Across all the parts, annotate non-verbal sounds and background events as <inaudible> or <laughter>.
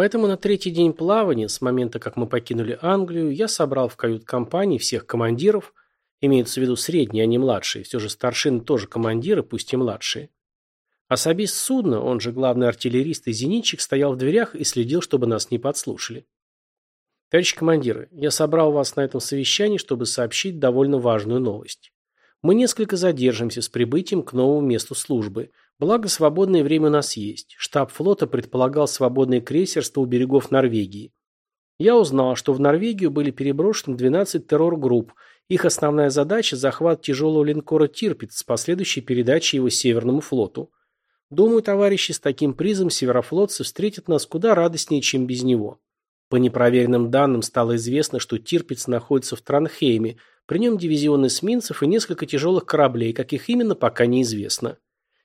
Поэтому на третий день плавания, с момента, как мы покинули Англию, я собрал в кают-компании всех командиров, имеются в виду средние, а не младшие, все же старшины тоже командиры, пусть и младшие. Особист судна, он же главный артиллерист и зенитчик, стоял в дверях и следил, чтобы нас не подслушали. Товарищи командиры, я собрал вас на этом совещании, чтобы сообщить довольно важную новость. Мы несколько задержимся с прибытием к новому месту службы. Благо, свободное время у нас есть. Штаб флота предполагал свободное крейсерство у берегов Норвегии. Я узнал, что в Норвегию были переброшены 12 террор-групп. Их основная задача – захват тяжелого линкора «Тирпиц» с последующей передачей его Северному флоту. Думаю, товарищи, с таким призом северофлотцы встретят нас куда радостнее, чем без него. По непроверенным данным стало известно, что Тирпиц находится в Транхейме, при нем дивизион эсминцев и несколько тяжелых кораблей, каких именно, пока неизвестно.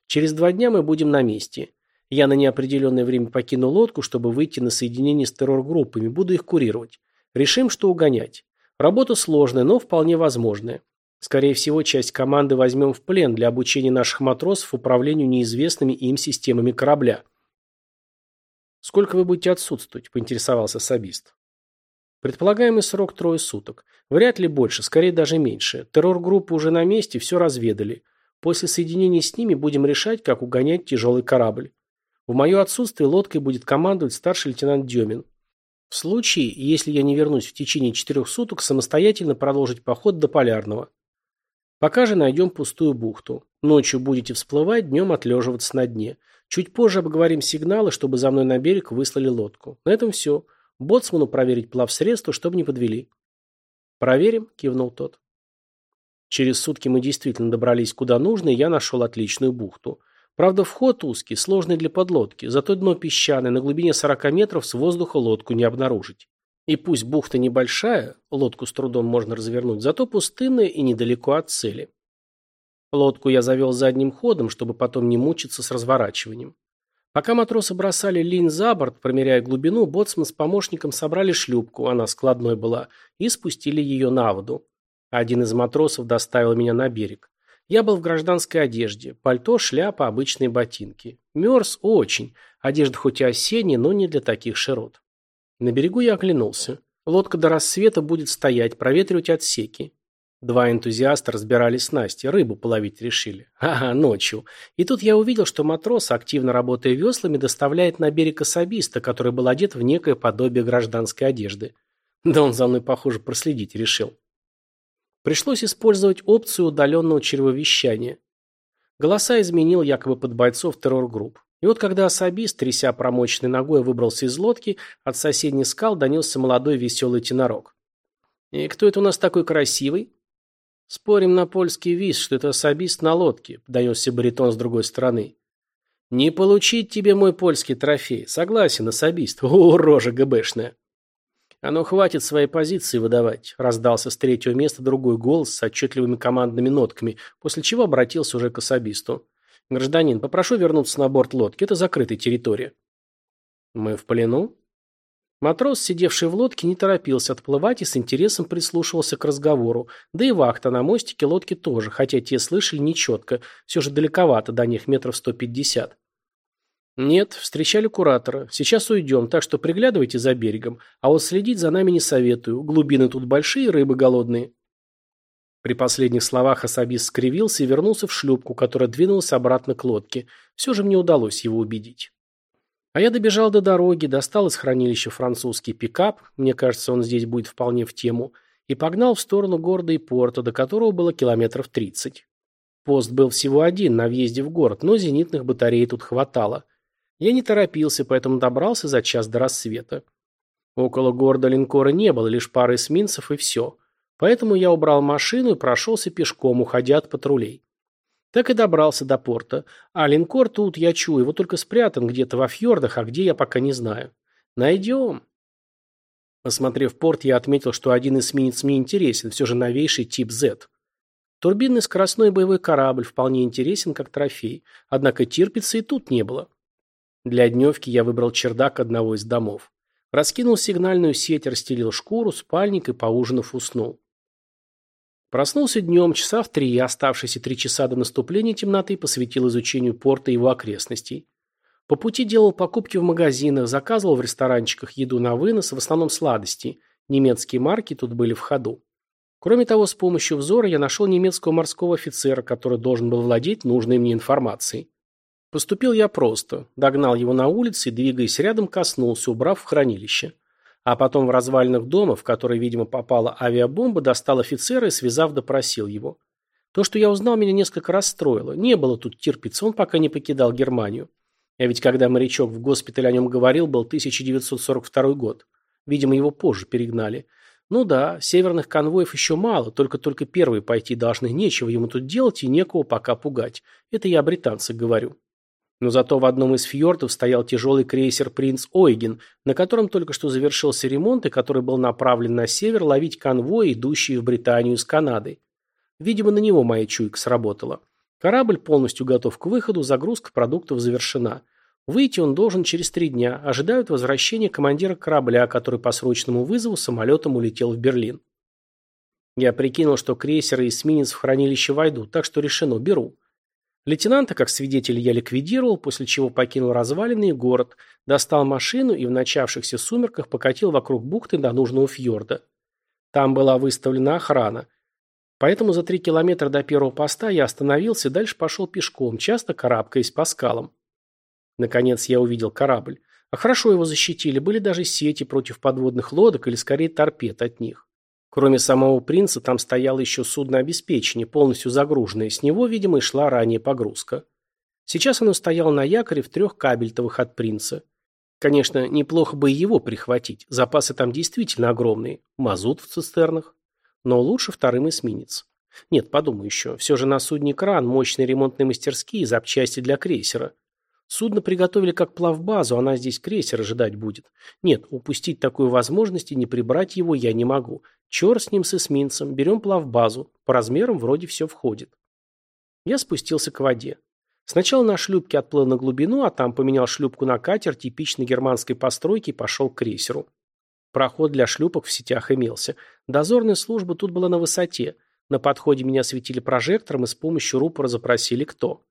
Через два дня мы будем на месте. Я на неопределенное время покину лодку, чтобы выйти на соединение с террор-группами, буду их курировать. Решим, что угонять. Работа сложная, но вполне возможная. Скорее всего, часть команды возьмем в плен для обучения наших матросов управлению неизвестными им системами корабля. «Сколько вы будете отсутствовать?» – поинтересовался сабист. Предполагаемый срок трое суток. Вряд ли больше, скорее даже меньше. Террор-группы уже на месте, все разведали. После соединения с ними будем решать, как угонять тяжелый корабль. В мое отсутствие лодкой будет командовать старший лейтенант Демин. В случае, если я не вернусь в течение четырех суток, самостоятельно продолжить поход до Полярного. Пока же найдем пустую бухту. Ночью будете всплывать, днем отлеживаться на дне. Чуть позже обговорим сигналы, чтобы за мной на берег выслали лодку. На этом все. Боцману проверить плавсредство, чтобы не подвели. Проверим, кивнул тот. Через сутки мы действительно добрались куда нужно, и я нашел отличную бухту. Правда, вход узкий, сложный для подлодки, зато дно песчаное, на глубине 40 метров с воздуха лодку не обнаружить. И пусть бухта небольшая, лодку с трудом можно развернуть, зато пустынная и недалеко от цели. Лодку я завел задним ходом, чтобы потом не мучиться с разворачиванием. Пока матросы бросали линь за борт, промеряя глубину, боцман с помощником собрали шлюпку, она складной была, и спустили ее на воду. Один из матросов доставил меня на берег. Я был в гражданской одежде, пальто, шляпа, обычные ботинки. Мерз очень, одежда хоть и осенняя, но не для таких широт. На берегу я оглянулся. Лодка до рассвета будет стоять, проветривать отсеки. Два энтузиаста разбирали снасти, рыбу половить решили. Ага, ночью. И тут я увидел, что матрос, активно работая веслами, доставляет на берег особиста, который был одет в некое подобие гражданской одежды. Да он за мной, похоже, проследить решил. Пришлось использовать опцию удаленного чревовещания. Голоса изменил якобы под бойцов террор-групп. И вот когда особист, тряся промоченной ногой, выбрался из лодки, от соседних скал донесся молодой веселый тенорок. «И кто это у нас такой красивый?» «Спорим на польский виз, что это особист на лодке», – донесся баритон с другой стороны. «Не получить тебе мой польский трофей. Согласен, особист. О, рожа ГБшная». «А ну, хватит своей позиции выдавать», – раздался с третьего места другой голос с отчетливыми командными нотками, после чего обратился уже к особисту. «Гражданин, попрошу вернуться на борт лодки. Это закрытая территория». «Мы в плену?» Матрос, сидевший в лодке, не торопился отплывать и с интересом прислушивался к разговору, да и вахта на мостике лодки тоже, хотя те слышали нечетко, все же далековато, до них метров сто пятьдесят. «Нет, встречали куратора. Сейчас уйдем, так что приглядывайте за берегом, а вот следить за нами не советую, глубины тут большие, рыбы голодные». При последних словах особист скривился и вернулся в шлюпку, которая двинулась обратно к лодке. Все же мне удалось его убедить. А я добежал до дороги, достал из хранилища французский пикап, мне кажется, он здесь будет вполне в тему, и погнал в сторону города и порта, до которого было километров 30. Пост был всего один на въезде в город, но зенитных батарей тут хватало. Я не торопился, поэтому добрался за час до рассвета. Около города линкора не было, лишь пара эсминцев и все. Поэтому я убрал машину и прошелся пешком, уходя от патрулей. Так и добрался до порта. А линкор тут, я чую, его только спрятан где-то во фьордах, а где я пока не знаю. Найдем. Осмотрев порт, я отметил, что один эсминец мне интересен, все же новейший тип Z. Турбинный скоростной боевой корабль вполне интересен как трофей, однако Тирпица и тут не было. Для дневки я выбрал чердак одного из домов. Раскинул сигнальную сеть, расстелил шкуру, спальник и, поужинав, уснул. Проснулся днем, часа в три, оставшиеся три часа до наступления темноты посвятил изучению порта и его окрестностей. По пути делал покупки в магазинах, заказывал в ресторанчиках еду на вынос, в основном сладости. Немецкие марки тут были в ходу. Кроме того, с помощью взора я нашел немецкого морского офицера, который должен был владеть нужной мне информацией. Поступил я просто. Догнал его на улице и, двигаясь рядом, коснулся, убрав в хранилище. А потом в развалинах дома, в который, видимо, попала авиабомба, достал офицера и, связав, допросил его. То, что я узнал, меня несколько расстроило. Не было тут терпица, он пока не покидал Германию. А ведь когда морячок в госпитале о нем говорил, был 1942 год. Видимо, его позже перегнали. Ну да, северных конвоев еще мало, только-только первые пойти должны, нечего ему тут делать и некого пока пугать. Это я британцам говорю. Но зато в одном из фьордов стоял тяжелый крейсер «Принц Ойген», на котором только что завершился ремонт и который был направлен на север ловить конвои, идущие в Британию с Канады. Видимо, на него моя чуйка сработала. Корабль полностью готов к выходу, загрузка продуктов завершена. Выйти он должен через три дня. Ожидают возвращения командира корабля, который по срочному вызову самолетом улетел в Берлин. Я прикинул, что крейсеры и эсминец в хранилище войдут, так что решено, беру. Лейтенанта, как свидетеля, я ликвидировал, после чего покинул развалины город, достал машину и в начавшихся сумерках покатил вокруг бухты до нужного фьорда. Там была выставлена охрана. Поэтому за три километра до первого поста я остановился и дальше пошел пешком, часто карабкаясь по скалам. Наконец я увидел корабль. А хорошо его защитили, были даже сети против подводных лодок или скорее торпед от них. Кроме самого принца, там стояло еще судно обеспечения, полностью загруженное. С него, видимо, и шла ранее погрузка. Сейчас оно стояло на якоре в трех кабельтовых от принца. Конечно, неплохо бы и его прихватить. Запасы там действительно огромные. Мазут в цистернах. Но лучше вторым эсминец. Нет, подумай еще. Все же на судне кран, мощные ремонтные мастерские, запчасти для крейсера. Судно приготовили как плавбазу, она здесь крейсер ожидать будет. Нет, упустить такую возможность и не прибрать его я не могу. Чер с ним с эсминцем, берем плавбазу. По размерам вроде все входит. Я спустился к воде. Сначала на шлюпке отплыл на глубину, а там поменял шлюпку на катер типичной германской постройки и пошел к крейсеру. Проход для шлюпок в сетях имелся. Дозорная служба тут была на высоте. На подходе меня светили прожектором и с помощью рупора запросили кто.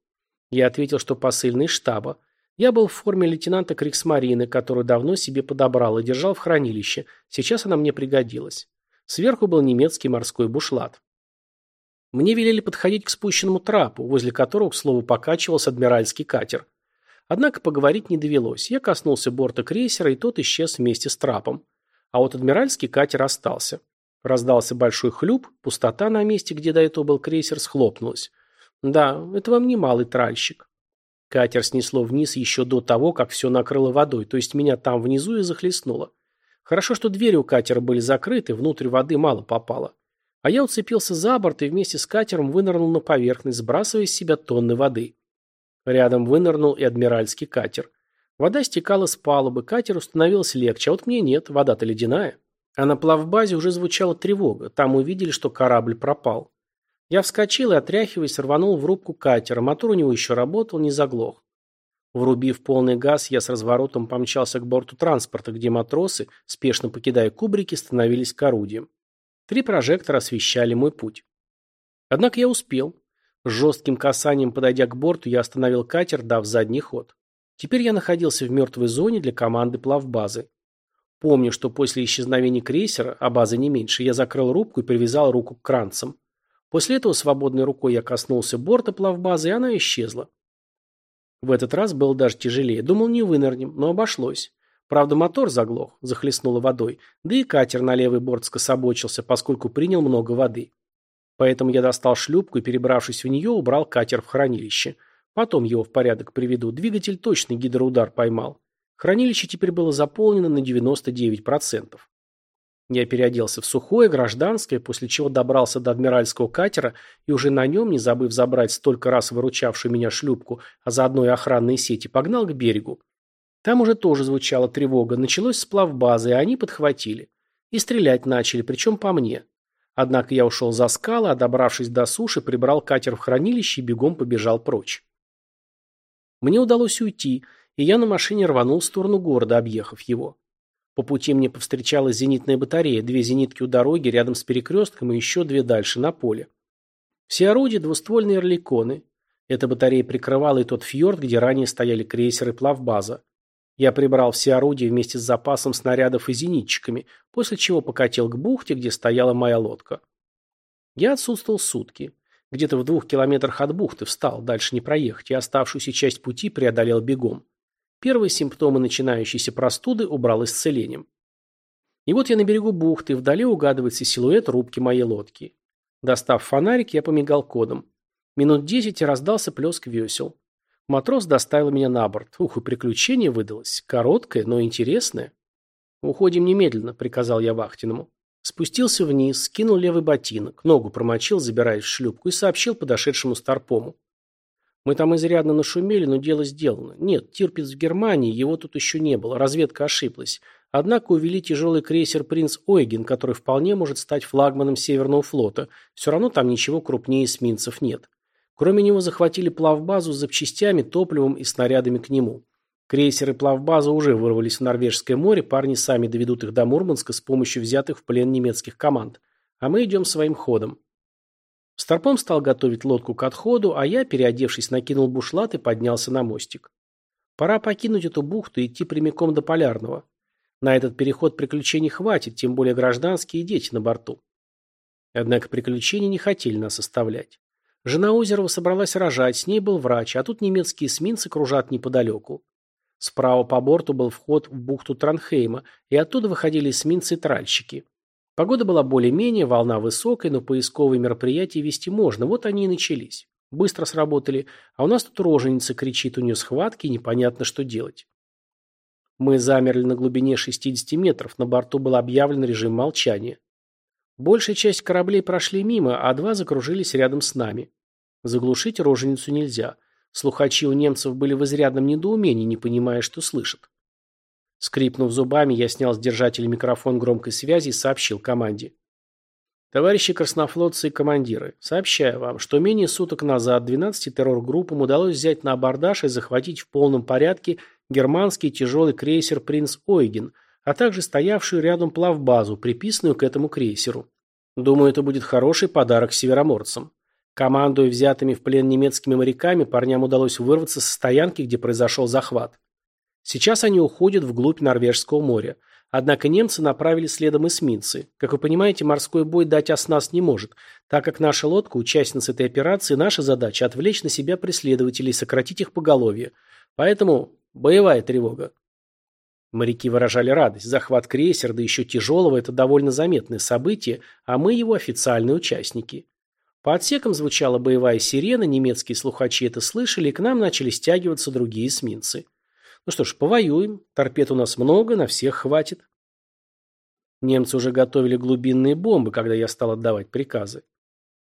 Я ответил, что посыльный штаба. Я был в форме лейтенанта Криксмарины, которую давно себе подобрал и держал в хранилище. Сейчас она мне пригодилась. Сверху был немецкий морской бушлат. Мне велели подходить к спущенному трапу, возле которого, к слову, покачивался адмиральский катер. Однако поговорить не довелось. Я коснулся борта крейсера, и тот исчез вместе с трапом. А вот адмиральский катер остался. Раздался большой хлюп, пустота на месте, где до этого был крейсер, схлопнулась. Да, это вам не малый тральщик. Катер снесло вниз еще до того, как все накрыло водой, то есть меня там внизу и захлестнуло. Хорошо, что двери у катера были закрыты, внутрь воды мало попало. А я уцепился за борт и вместе с катером вынырнул на поверхность, сбрасывая с себя тонны воды. Рядом вынырнул и адмиральский катер. Вода стекала с палубы, катер становился легче, а вот мне нет, вода-то ледяная. А на плавбазе уже звучала тревога, там увидели, что корабль пропал. Я вскочил и, отряхиваясь, рванул в рубку катера. Мотор у него еще работал, не заглох. Врубив полный газ, я с разворотом помчался к борту транспорта, где матросы, спешно покидая кубрики, становились к орудиям. Три прожектора освещали мой путь. Однако я успел. С жестким касанием, подойдя к борту, я остановил катер, дав задний ход. Теперь я находился в мертвой зоне для команды плавбазы. Помню, что после исчезновения крейсера, а базы не меньше, я закрыл рубку и привязал руку к кранцам. После этого свободной рукой я коснулся борта плавбазы, и она исчезла. В этот раз было даже тяжелее. Думал, не вынырнем, но обошлось. Правда, мотор заглох, захлестнуло водой, да и катер на левый борт скособочился, поскольку принял много воды. Поэтому я достал шлюпку и, перебравшись в нее, убрал катер в хранилище. Потом его в порядок приведу. Двигатель точный гидроудар поймал. Хранилище теперь было заполнено на 99%. Я переоделся в сухое, гражданское, после чего добрался до адмиральского катера и уже на нем, не забыв забрать столько раз выручавшую меня шлюпку, а заодно и охранные сети, погнал к берегу. Там уже тоже звучала тревога, началось сплав базы, и они подхватили. И стрелять начали, причем по мне. Однако я ушел за скалы, а добравшись до суши, прибрал катер в хранилище и бегом побежал прочь. Мне удалось уйти, и я на машине рванул в сторону города, объехав его. По пути мне повстречалась зенитная батарея, две зенитки у дороги рядом с перекрестком и еще две дальше на поле. Все орудия двуствольные орликоны. Эта батарея прикрывала и тот фьорд, где ранее стояли крейсеры плавбаза. Я прибрал все орудия вместе с запасом снарядов и зенитчиками, после чего покатил к бухте, где стояла моя лодка. Я отсутствовал сутки. Где-то в двух километрах от бухты встал, дальше не проехать, и оставшуюся часть пути преодолел бегом. Первые симптомы начинающейся простуды убрал исцелением. И вот я на берегу бухты, вдали угадывается силуэт рубки моей лодки. Достав фонарик, я помигал кодом. Минут десять и раздался плеск весел. Матрос доставил меня на борт. Ух, и приключение выдалось. Короткое, но интересное. «Уходим немедленно», — приказал я вахтенному. Спустился вниз, скинул левый ботинок, ногу промочил, забираясь в шлюпку, и сообщил подошедшему старпому. Мы там изрядно нашумели, но дело сделано. Нет, Тирпиц в Германии, его тут еще не было, разведка ошиблась. Однако увели тяжелый крейсер «Принц Ойген», который вполне может стать флагманом Северного флота. Все равно там ничего крупнее эсминцев нет. Кроме него захватили плавбазу с запчастями, топливом и снарядами к нему. Крейсеры плавбазы уже вырвались в Норвежское море, парни сами доведут их до Мурманска с помощью взятых в плен немецких команд. А мы идем своим ходом. Старпом стал готовить лодку к отходу, а я, переодевшись, накинул бушлат и поднялся на мостик. Пора покинуть эту бухту и идти прямиком до Полярного. На этот переход приключений хватит, тем более гражданские дети на борту. Однако приключения не хотели нас оставлять. Жена Озерова собралась рожать, с ней был врач, а тут немецкие эсминцы кружат неподалеку. Справа по борту был вход в бухту Транхейма, и оттуда выходили эсминцы и тральщики. Погода была более-менее, волна высокая, но поисковые мероприятия вести можно, вот они и начались. Быстро сработали, а у нас тут роженица кричит, у нее схватки, непонятно, что делать. Мы замерли на глубине 60 метров, на борту был объявлен режим молчания. Большая часть кораблей прошли мимо, а два закружились рядом с нами. Заглушить роженицу нельзя. Слухачи у немцев были в изрядном недоумении, не понимая, что слышат. Скрипнув зубами, я снял с держателя микрофон громкой связи и сообщил команде. Товарищи краснофлотцы и командиры, сообщаю вам, что менее суток назад 12 террор-группам удалось взять на абордаж и захватить в полном порядке германский тяжелый крейсер «Принц Ойген», а также стоявшую рядом плавбазу, приписанную к этому крейсеру. Думаю, это будет хороший подарок североморцам. Командуя взятыми в плен немецкими моряками, парням удалось вырваться со стоянки, где произошел захват. Сейчас они уходят вглубь Норвежского моря. Однако немцы направили следом эсминцы. Как вы понимаете, морской бой дать оснас не может, так как наша лодка, участница этой операции, наша задача – отвлечь на себя преследователей и сократить их поголовье. Поэтому боевая тревога. Моряки выражали радость. Захват крейсера, да еще тяжелого, это довольно заметное событие, а мы его официальные участники. По отсекам звучала боевая сирена, немецкие слухачи это слышали, и к нам начали стягиваться другие эсминцы. Ну что ж, повоюем. Торпед у нас много, на всех хватит. Немцы уже готовили глубинные бомбы, когда я стал отдавать приказы.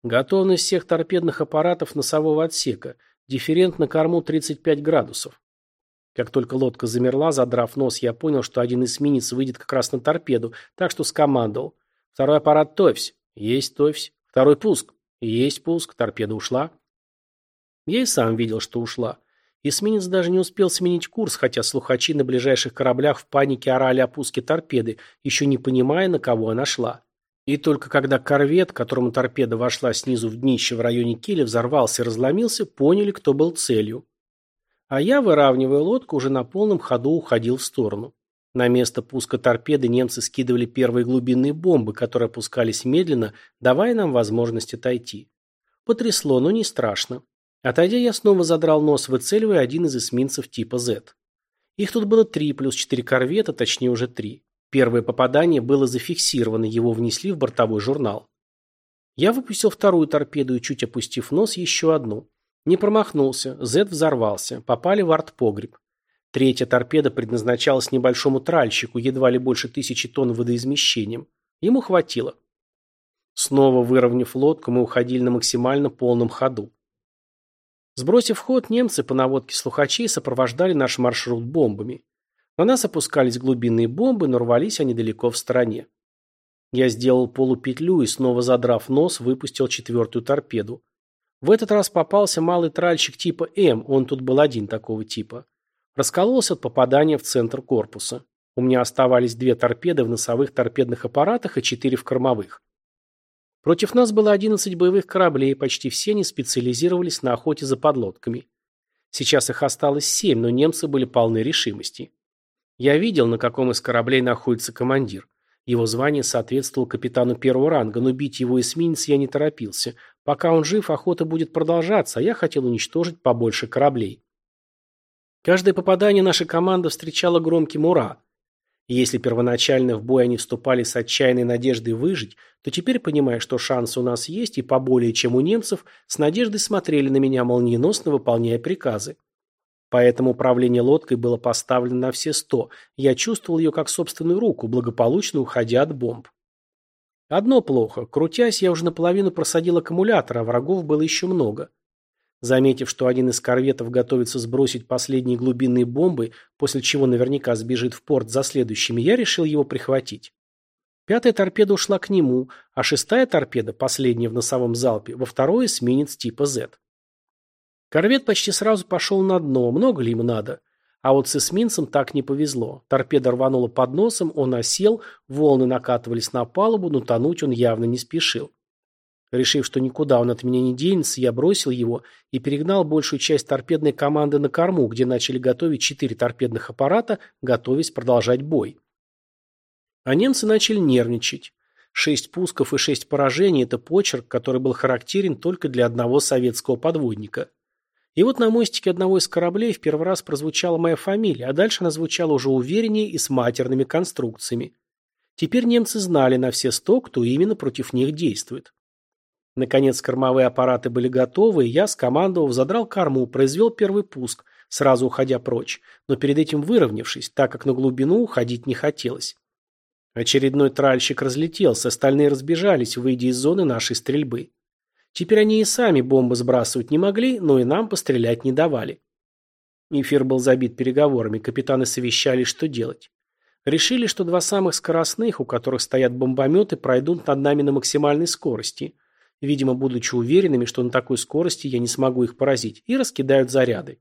Готовность всех торпедных аппаратов носового отсека. Дифферент на корму 35 градусов. Как только лодка замерла, задрав нос, я понял, что один эсминец выйдет как раз на торпеду, так что скомандовал. Второй аппарат товсь. Есть товсь. Второй пуск. Есть пуск. Торпеда ушла. Я и сам видел, что ушла. Эсминец даже не успел сменить курс, хотя слухачи на ближайших кораблях в панике орали о пуске торпеды, еще не понимая, на кого она шла. И только когда корвет, которому торпеда вошла снизу в днище в районе киля, взорвался и разломился, поняли, кто был целью. А я, выравнивая лодку, уже на полном ходу уходил в сторону. На место пуска торпеды немцы скидывали первые глубинные бомбы, которые опускались медленно, давая нам возможность отойти. Потрясло, но не страшно. Отойдя, я снова задрал нос, выцеливая один из эсминцев типа Z. Их тут было три, плюс четыре корвета, точнее уже три. Первое попадание было зафиксировано, его внесли в бортовой журнал. Я выпустил вторую торпеду и, чуть опустив нос, еще одну. Не промахнулся, Z взорвался, попали в арт-погреб. Третья торпеда предназначалась небольшому тральщику, едва ли больше тысячи тонн водоизмещением. Ему хватило. Снова выровняв лодку, мы уходили на максимально полном ходу. Сбросив ход, немцы по наводке слухачей сопровождали наш маршрут бомбами. На нас опускались глубинные бомбы, но рвались они далеко в стороне. Я сделал полупетлю и, снова задрав нос, выпустил четвертую торпеду. В этот раз попался малый тральщик типа М, он тут был один такого типа. Раскололся от попадания в центр корпуса. У меня оставались две торпеды в носовых торпедных аппаратах и четыре в кормовых. Против нас было 11 боевых кораблей, почти все они специализировались на охоте за подлодками. Сейчас их осталось семь, но немцы были полны решимости. Я видел, на каком из кораблей находится командир. Его звание соответствовало капитану первого ранга, но бить его эсминец я не торопился. Пока он жив, охота будет продолжаться, а я хотел уничтожить побольше кораблей. Каждое попадание наша команда встречала громким «Ура!». Если первоначально в бой они вступали с отчаянной надеждой выжить, то теперь, понимая, что шансы у нас есть и поболее, чем у немцев, с надеждой смотрели на меня, молниеносно выполняя приказы. Поэтому управление лодкой было поставлено на все сто. Я чувствовал ее как собственную руку, благополучно уходя от бомб. Одно плохо. Крутясь, я уже наполовину просадил аккумулятор, а врагов было еще много. Заметив, что один из корветов готовится сбросить последние глубинные бомбы, после чего наверняка сбежит в порт за следующими, я решил его прихватить. Пятая торпеда ушла к нему, а шестая торпеда, последняя в носовом залпе, во второй эсминец типа Z. Корвет почти сразу пошел на дно, много ли ему надо? А вот с эсминцем так не повезло. Торпеда рванула под носом, он осел, волны накатывались на палубу, но тонуть он явно не спешил. Решив, что никуда он от меня не денется, я бросил его и перегнал большую часть торпедной команды на корму, где начали готовить четыре торпедных аппарата, готовясь продолжать бой. А немцы начали нервничать. Шесть пусков и шесть поражений – это почерк, который был характерен только для одного советского подводника. И вот на мостике одного из кораблей в первый раз прозвучала моя фамилия, а дальше она звучала уже увереннее и с матерными конструкциями. Теперь немцы знали на все сто, кто именно против них действует. Наконец кормовые аппараты были готовы, и я, скомандовав, задрал корму, произвел первый пуск, сразу уходя прочь, но перед этим выровнявшись, так как на глубину уходить не хотелось. Очередной тральщик разлетелся, остальные разбежались, выйдя из зоны нашей стрельбы. Теперь они и сами бомбы сбрасывать не могли, но и нам пострелять не давали. Эфир был забит переговорами, капитаны совещались, что делать. Решили, что два самых скоростных, у которых стоят бомбометы, пройдут над нами на максимальной скорости, видимо, будучи уверенными, что на такой скорости я не смогу их поразить, и раскидают заряды.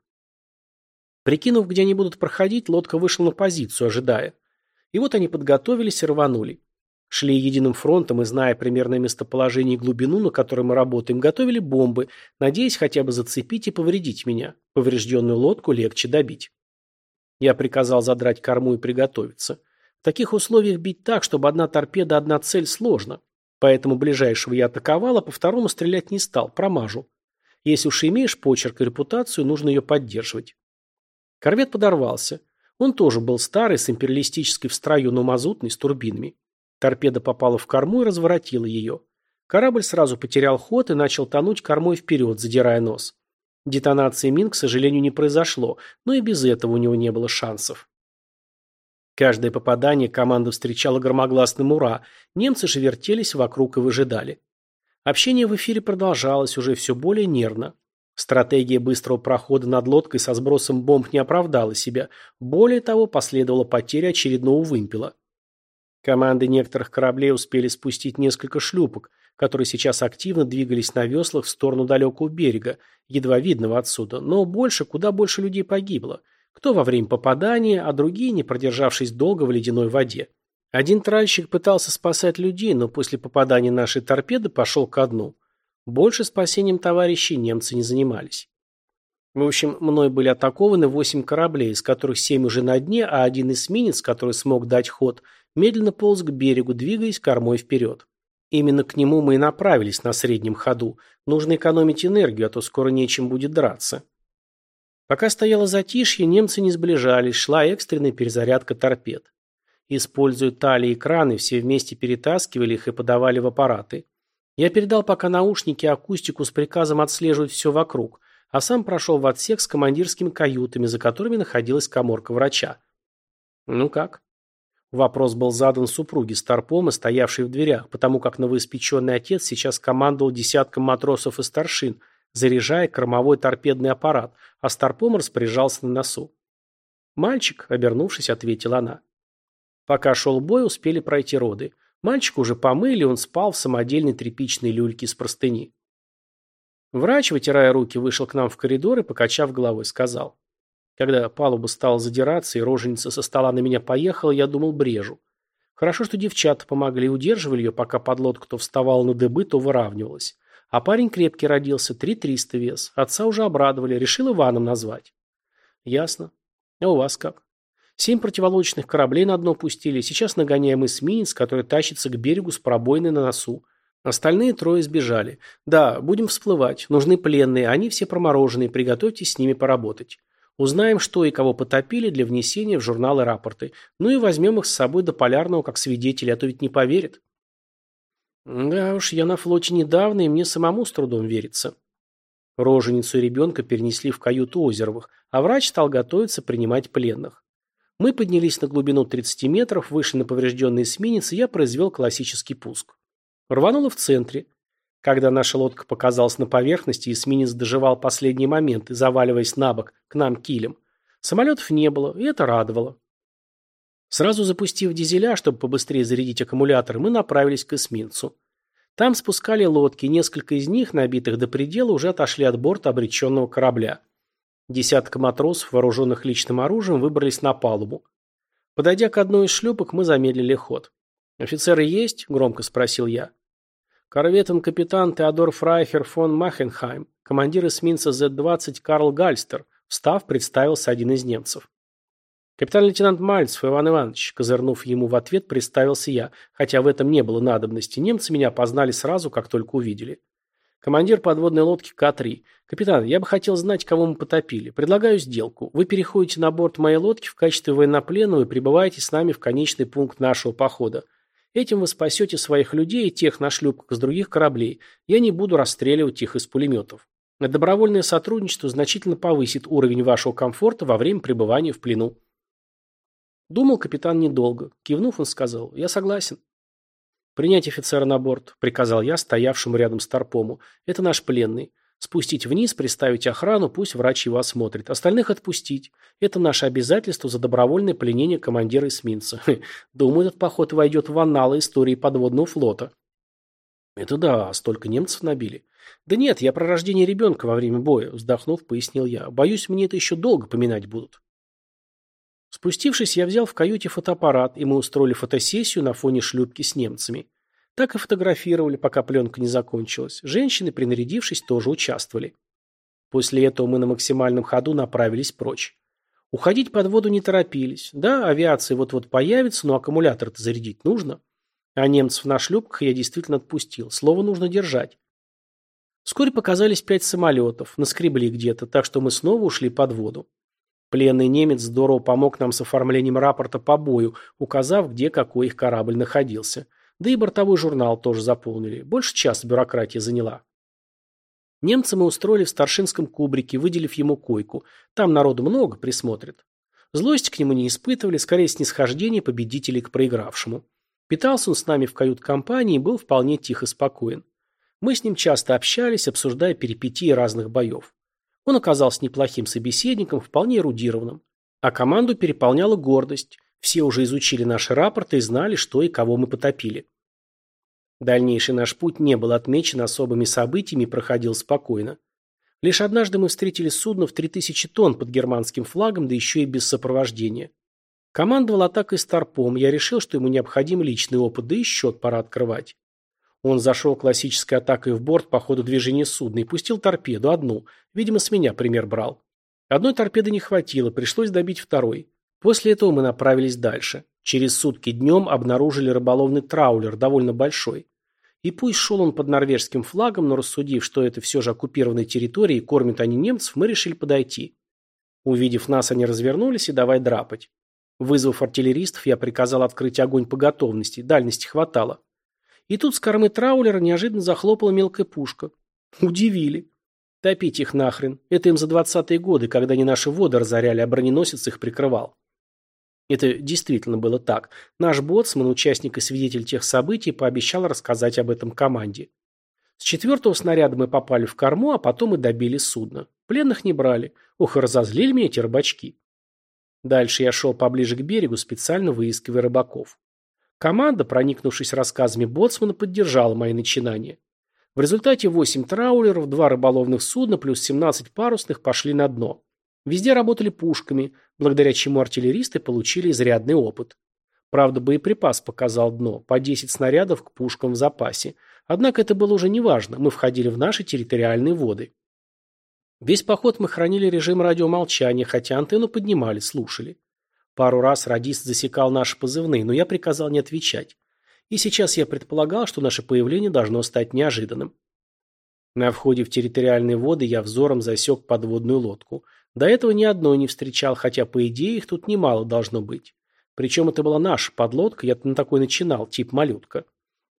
Прикинув, где они будут проходить, лодка вышла на позицию, ожидая. И вот они подготовились и рванули. Шли единым фронтом и, зная примерное местоположение и глубину, на которой мы работаем, готовили бомбы, надеясь хотя бы зацепить и повредить меня. Поврежденную лодку легче добить. Я приказал задрать корму и приготовиться. В таких условиях бить так, чтобы одна торпеда, одна цель сложно. Поэтому ближайшего я атаковал, а по второму стрелять не стал, промажу. Если уж имеешь почерк и репутацию, нужно ее поддерживать. Корвет подорвался. Он тоже был старый, с империалистической в строю, но мазутный, с турбинами. Торпеда попала в корму и разворотила ее. Корабль сразу потерял ход и начал тонуть кормой вперед, задирая нос. Детонации мин, к сожалению, не произошло, но и без этого у него не было шансов. Каждое попадание команда встречала громогласным «Ура!», немцы же вертелись вокруг и выжидали. Общение в эфире продолжалось уже все более нервно. Стратегия быстрого прохода над лодкой со сбросом бомб не оправдала себя. Более того, последовала потеря очередного вымпела. Команды некоторых кораблей успели спустить несколько шлюпок, которые сейчас активно двигались на веслах в сторону далекого берега, едва видного отсюда, но больше, куда больше людей погибло. Кто во время попадания, а другие, не продержавшись долго в ледяной воде. Один тральщик пытался спасать людей, но после попадания нашей торпеды пошел ко дну. Больше спасением товарищей немцы не занимались. В общем, мной были атакованы восемь кораблей, из которых семь уже на дне, а один эсминец, который смог дать ход, медленно полз к берегу, двигаясь кормой вперед. Именно к нему мы и направились на среднем ходу. Нужно экономить энергию, а то скоро нечем будет драться. Пока стояло затишье, немцы не сближались, шла экстренная перезарядка торпед. Используя талии и краны, все вместе перетаскивали их и подавали в аппараты. Я передал пока наушники акустику с приказом отслеживать все вокруг, а сам прошел в отсек с командирскими каютами, за которыми находилась коморка врача. «Ну как?» Вопрос был задан супруге Старпома, стоявшей в дверях, потому как новоиспеченный отец сейчас командовал десятком матросов и старшин, заряжая кормовой торпедный аппарат, а Старпом распоряжался на носу. «Мальчик», — обернувшись, ответила она. Пока шел бой, успели пройти роды. Мальчика уже помыли, он спал в самодельной тряпичной люльке с простыни. Врач, вытирая руки, вышел к нам в коридор и, покачав головой, сказал. Когда палуба стала задираться и роженица со стола на меня поехала, я думал брежу. Хорошо, что девчата помогли, удерживали ее, пока подлодка то вставала на дыбы, то выравнивалась. А парень крепкий родился, три триста вес. Отца уже обрадовали, решил Иваном назвать. Ясно. А у вас как? Семь противолодочных кораблей на дно пустили. Сейчас нагоняем эсминец, который тащится к берегу с пробоиной на носу. Остальные трое сбежали. Да, будем всплывать. Нужны пленные, они все промороженные, приготовьтесь с ними поработать. Узнаем, что и кого потопили для внесения в журналы рапорты. Ну и возьмем их с собой до Полярного как свидетелей, а то ведь не поверят. Да уж, я на флоте недавно, и мне самому с трудом верится. Роженицу и ребенка перенесли в каюту Озеровых, а врач стал готовиться принимать пленных. Мы поднялись на глубину 30 метров, вышли на поврежденный эсминец, и я произвел классический пуск. Рвануло в центре. Когда наша лодка показалась на поверхности, эсминец доживал последние моменты, заваливаясь на бок, к нам килем. Самолетов не было, и это радовало. Сразу запустив дизеля, чтобы побыстрее зарядить аккумулятор, мы направились к эсминцу. Там спускали лодки, несколько из них, набитых до предела, уже отошли от борта обреченного корабля. Десятка матросов, вооруженных личным оружием, выбрались на палубу. Подойдя к одной из шлюпок, мы замедлили ход. «Офицеры есть?» – громко спросил я. Корветом капитан Теодор Фрайхер фон Махенхайм, командир эсминца Z-20 Карл Гальстер, встав, представился один из немцев. Капитан-лейтенант Мальцев Иван Иванович, козырнув ему в ответ, представился я, хотя в этом не было надобности. Немцы меня познали сразу, как только увидели. Командир подводной лодки К-3. Капитан, я бы хотел знать, кого мы потопили. Предлагаю сделку. Вы переходите на борт моей лодки в качестве военнопленного и прибываете с нами в конечный пункт нашего похода. Этим вы спасете своих людей и тех на шлюпках с других кораблей. Я не буду расстреливать их из пулеметов. Добровольное сотрудничество значительно повысит уровень вашего комфорта во время пребывания в плену. Думал капитан недолго. Кивнув, он сказал, я согласен. «Принять офицера на борт», — приказал я стоявшему рядом с Тарпому. «Это наш пленный. Спустить вниз, приставить охрану, пусть врач его осмотрит. Остальных отпустить. Это наше обязательство за добровольное пленение командира эсминца. <laughs> Думаю, этот поход войдет в анналы истории подводного флота. Это да, столько немцев набили. Да нет, я про рождение ребенка во время боя, вздохнув, пояснил я. Боюсь, мне это еще долго поминать будут. Спустившись, я взял в каюте фотоаппарат, и мы устроили фотосессию на фоне шлюпки с немцами. Так и фотографировали, пока пленка не закончилась. Женщины, принарядившись, тоже участвовали. После этого мы на максимальном ходу направились прочь. Уходить под воду не торопились. Да, авиация вот-вот появится, но аккумулятор-то зарядить нужно. А немцев на шлюпках я действительно отпустил. Слово нужно держать. Вскоре показались пять самолетов, наскребли где-то, так что мы снова ушли под воду. Пленный немец здорово помог нам с оформлением рапорта по бою, указав, где какой их корабль находился. Да и бортовой журнал тоже заполнили. Больше часа бюрократия заняла. Немцы мы устроили в старшинском кубрике, выделив ему койку. Там народу много присмотрит. Злости к нему не испытывали, скорее снисхождение победителей к проигравшему. Питался он с нами в кают-компании и был вполне тихо спокоен. Мы с ним часто общались, обсуждая перипетии разных боев. Он оказался неплохим собеседником, вполне эрудированным. А команду переполняла гордость. Все уже изучили наши рапорты и знали, что и кого мы потопили. Дальнейший наш путь не был отмечен особыми событиями и проходил спокойно. Лишь однажды мы встретили судно в 3000 тонн под германским флагом, да еще и без сопровождения. Командовал атакой Старпом, я решил, что ему необходим личный опыт, да и счет пора открывать. Он зашел классической атакой в борт по ходу движения судна и пустил торпеду, одну. Видимо, с меня пример брал. Одной торпеды не хватило, пришлось добить второй. После этого мы направились дальше. Через сутки днем обнаружили рыболовный траулер, довольно большой. И пусть шел он под норвежским флагом, но рассудив, что это все же оккупированная территория и кормят они немцев, мы решили подойти. Увидев нас, они развернулись и давай драпать. Вызвав артиллеристов, я приказал открыть огонь по готовности, дальности хватало. И тут с кормы траулера неожиданно захлопала мелкая пушка. Удивили. Топить их нахрен. Это им за двадцатые годы, когда они наши воды разоряли, а броненосец их прикрывал. Это действительно было так. Наш боцман, участник и свидетель тех событий, пообещал рассказать об этом команде. С четвертого снаряда мы попали в корму, а потом и добили судно. Пленных не брали. Ох, и разозлили меня эти рыбачки. Дальше я шел поближе к берегу, специально выискивая рыбаков. Команда, проникнувшись рассказами боцмана, поддержала мои начинания. В результате 8 траулеров, 2 рыболовных судна плюс 17 парусных пошли на дно. Везде работали пушками, благодаря чему артиллеристы получили изрядный опыт. Правда, боеприпас показал дно, по 10 снарядов к пушкам в запасе. Однако это было уже неважно, мы входили в наши территориальные воды. Весь поход мы хранили режим радиомолчания, хотя антенну поднимали, слушали. Пару раз радист засекал наши позывные, но я приказал не отвечать. И сейчас я предполагал, что наше появление должно стать неожиданным. На входе в территориальные воды я взором засек подводную лодку. До этого ни одной не встречал, хотя, по идее, их тут немало должно быть. Причем это была наша подлодка, я на такой начинал, тип малютка.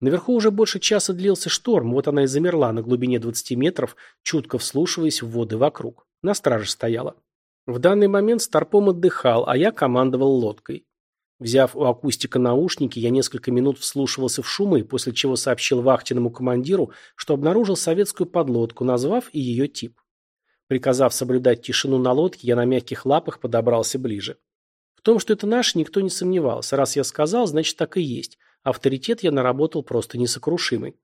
Наверху уже больше часа длился шторм, вот она и замерла на глубине 20 метров, чутко вслушиваясь в воды вокруг. На страже стояла. В данный момент Старпом отдыхал, а я командовал лодкой. Взяв у акустика наушники, я несколько минут вслушивался в шумы, после чего сообщил вахтенному командиру, что обнаружил советскую подлодку, назвав и ее тип. Приказав соблюдать тишину на лодке, я на мягких лапах подобрался ближе. В том, что это наш, никто не сомневался. Раз я сказал, значит так и есть. Авторитет я наработал просто несокрушимый.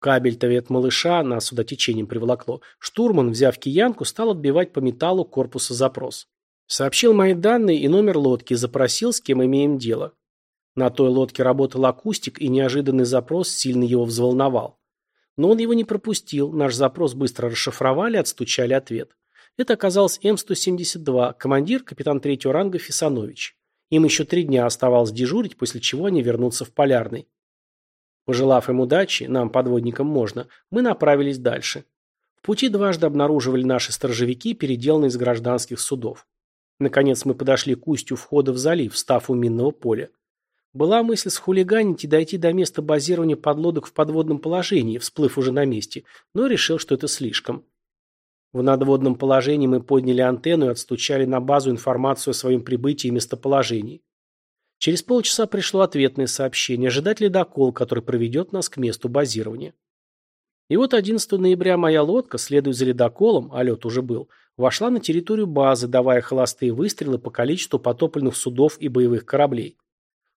Кабель-то вет малыша нас сюда течением приволокло. Штурман, взяв киянку, стал отбивать по металлу корпуса запрос. Сообщил мои данные и номер лодки, запросил, с кем имеем дело. На той лодке работал акустик, и неожиданный запрос сильно его взволновал. Но он его не пропустил, наш запрос быстро расшифровали, отстучали ответ. Это оказалось М-172, командир, капитан третьего ранга Фисанович. Им еще три дня оставалось дежурить, после чего они вернутся в Полярный. Пожелав им удачи, нам, подводникам, можно, мы направились дальше. В пути дважды обнаруживали наши сторожевики, переделанные из гражданских судов. Наконец мы подошли к устью входа в залив, став у минного поля. Была мысль схулиганить и дойти до места базирования подлодок в подводном положении, всплыв уже на месте, но решил, что это слишком. В надводном положении мы подняли антенну и отстучали на базу информацию о своем прибытии и местоположении. Через полчаса пришло ответное сообщение, ожидать ледокол, который проведет нас к месту базирования. И вот 11 ноября моя лодка, следуя за ледоколом, а лед уже был, вошла на территорию базы, давая холостые выстрелы по количеству потопленных судов и боевых кораблей.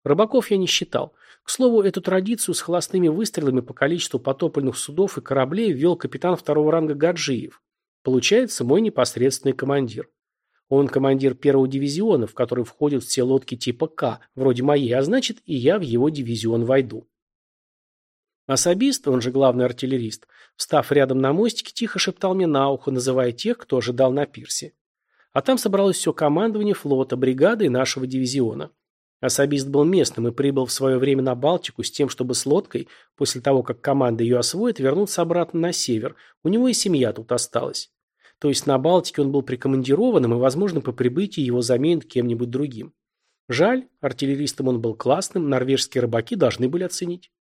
Рыбаков я не считал. К слову, эту традицию с холостыми выстрелами по количеству потопленных судов и кораблей ввел капитан второго ранга Гаджиев. Получается, мой непосредственный командир. Он командир первого дивизиона, в который входят все лодки типа К, вроде моей, а значит, и я в его дивизион войду. Особист, он же главный артиллерист, встав рядом на мостике, тихо шептал мне на ухо, называя тех, кто ожидал на пирсе. А там собралось все командование флота, бригады и нашего дивизиона. Особист был местным и прибыл в свое время на Балтику с тем, чтобы с лодкой, после того, как команда ее освоит, вернуться обратно на север. У него и семья тут осталась. То есть на Балтике он был прикомандированным, и, возможно, по прибытии его заменят кем-нибудь другим. Жаль, артиллеристом он был классным, норвежские рыбаки должны были оценить.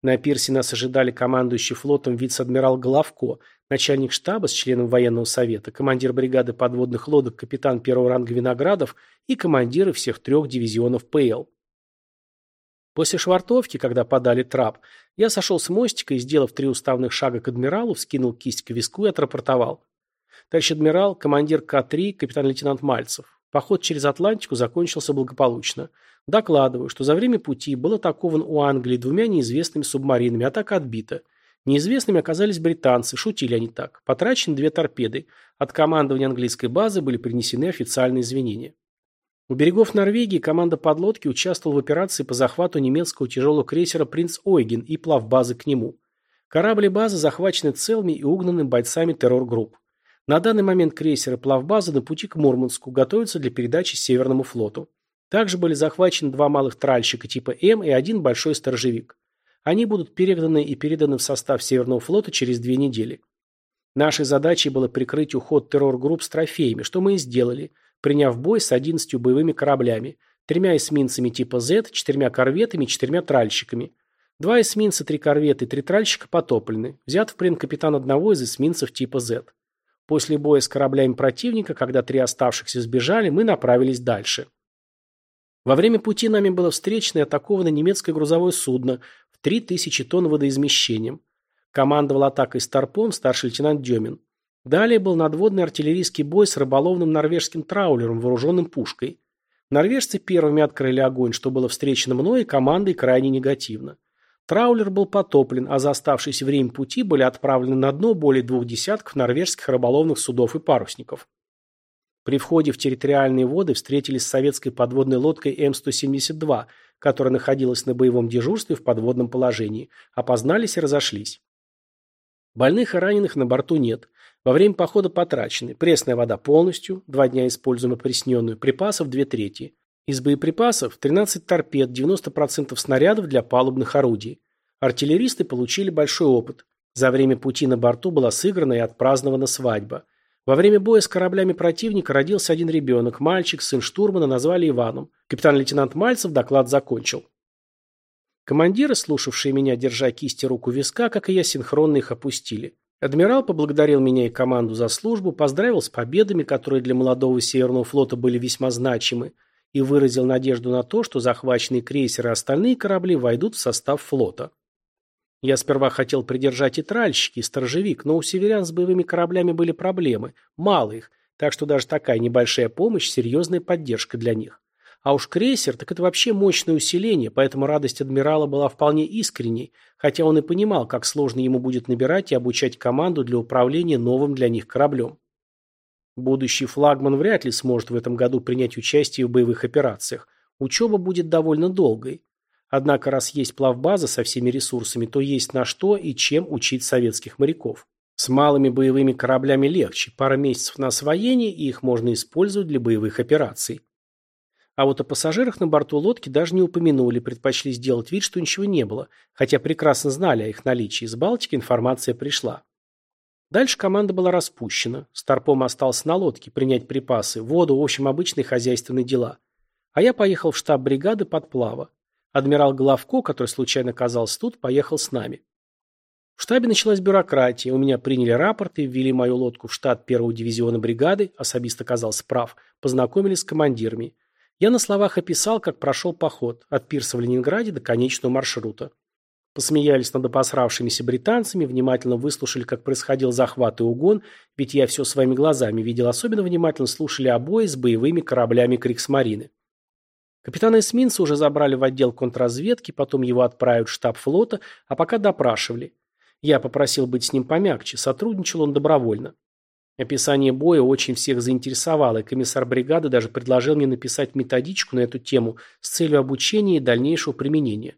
На пирсе нас ожидали командующий флотом вице-адмирал Головко, начальник штаба с членом военного совета, командир бригады подводных лодок капитан первого ранга Виноградов и командиры всех трех дивизионов ПЛ. После швартовки, когда подали трап, я сошел с мостика и, сделав три уставных шага к адмиралу, вскинул кисть к виску и отрапортовал. Товарищ адмирал, командир К-3, капитан-лейтенант Мальцев. Поход через Атлантику закончился благополучно. Докладываю, что за время пути был атакован у Англии двумя неизвестными субмаринами, атака отбита. Неизвестными оказались британцы, шутили они так. Потрачены две торпеды. От командования английской базы были принесены официальные извинения. У берегов Норвегии команда подлодки участвовала в операции по захвату немецкого тяжелого крейсера «Принц Ойген» и плав базы к нему. Корабли базы захвачены целыми и угнаны бойцами террор-групп. На данный момент крейсеры плавбазы на пути к Мурманску готовятся для передачи Северному флоту. Также были захвачены два малых тральщика типа М и один большой сторожевик. Они будут перегнаны и переданы в состав Северного флота через две недели. Нашей задачей было прикрыть уход террор-групп с трофеями, что мы и сделали, приняв бой с 11 боевыми кораблями, тремя эсминцами типа Z, четырьмя корветами и четырьмя тральщиками. Два эсминца, три корвета и три тральщика потоплены. Взят в плен капитан одного из эсминцев типа Z. После боя с кораблями противника, когда три оставшихся сбежали, мы направились дальше. Во время пути нами было встречено и атаковано немецкое грузовое судно в 3000 тонн водоизмещением. Командовал атакой Старпом старший лейтенант Демин. Далее был надводный артиллерийский бой с рыболовным норвежским траулером, вооруженным пушкой. Норвежцы первыми открыли огонь, что было встречено мной и командой крайне негативно. Траулер был потоплен, а за оставшееся время пути были отправлены на дно более двух десятков норвежских рыболовных судов и парусников. При входе в территориальные воды встретились с советской подводной лодкой М-172, которая находилась на боевом дежурстве в подводном положении. Опознались и разошлись. Больных и раненых на борту нет. Во время похода потрачены. Пресная вода полностью, два дня используем опресненную, припасов две трети. Из боеприпасов 13 торпед, 90% снарядов для палубных орудий. Артиллеристы получили большой опыт. За время пути на борту была сыграна и отпразднована свадьба. Во время боя с кораблями противника родился один ребенок, мальчик, сын штурмана, назвали Иваном. Капитан-лейтенант Мальцев доклад закончил. Командиры, слушавшие меня, держа кисти руку виска, как и я, синхронно их опустили. Адмирал поблагодарил меня и команду за службу, поздравил с победами, которые для молодого Северного флота были весьма значимы, и выразил надежду на то, что захваченные крейсеры и остальные корабли войдут в состав флота. Я сперва хотел придержать и тральщики, и сторожевик, но у северян с боевыми кораблями были проблемы, мало их, так что даже такая небольшая помощь – серьезная поддержка для них. А уж крейсер, так это вообще мощное усиление, поэтому радость адмирала была вполне искренней, хотя он и понимал, как сложно ему будет набирать и обучать команду для управления новым для них кораблем. Будущий флагман вряд ли сможет в этом году принять участие в боевых операциях. Учеба будет довольно долгой. Однако, раз есть плавбаза со всеми ресурсами, то есть на что и чем учить советских моряков. С малыми боевыми кораблями легче, пара месяцев на освоение, и их можно использовать для боевых операций. А вот о пассажирах на борту лодки даже не упомянули, предпочли сделать вид, что ничего не было, хотя прекрасно знали о их наличии. Из Балтики информация пришла. Дальше команда была распущена. Старпом остался на лодке, принять припасы, воду, в общем, обычные хозяйственные дела. А я поехал в штаб бригады подплава. Адмирал Головко, который случайно оказался тут, поехал с нами. В штабе началась бюрократия. У меня приняли рапорты, ввели мою лодку в штат первого дивизиона бригады, особист оказался прав, познакомили с командирами. Я на словах описал, как прошел поход, от пирса в Ленинграде до конечного маршрута. Посмеялись над опосравшимися британцами, внимательно выслушали, как происходил захват и угон, ведь я все своими глазами видел, особенно внимательно слушали обои с боевыми кораблями Криксмарины. Капитана эсминца уже забрали в отдел контрразведки, потом его отправят в штаб флота, а пока допрашивали. Я попросил быть с ним помягче, сотрудничал он добровольно. Описание боя очень всех заинтересовало, и комиссар бригады даже предложил мне написать методичку на эту тему с целью обучения и дальнейшего применения.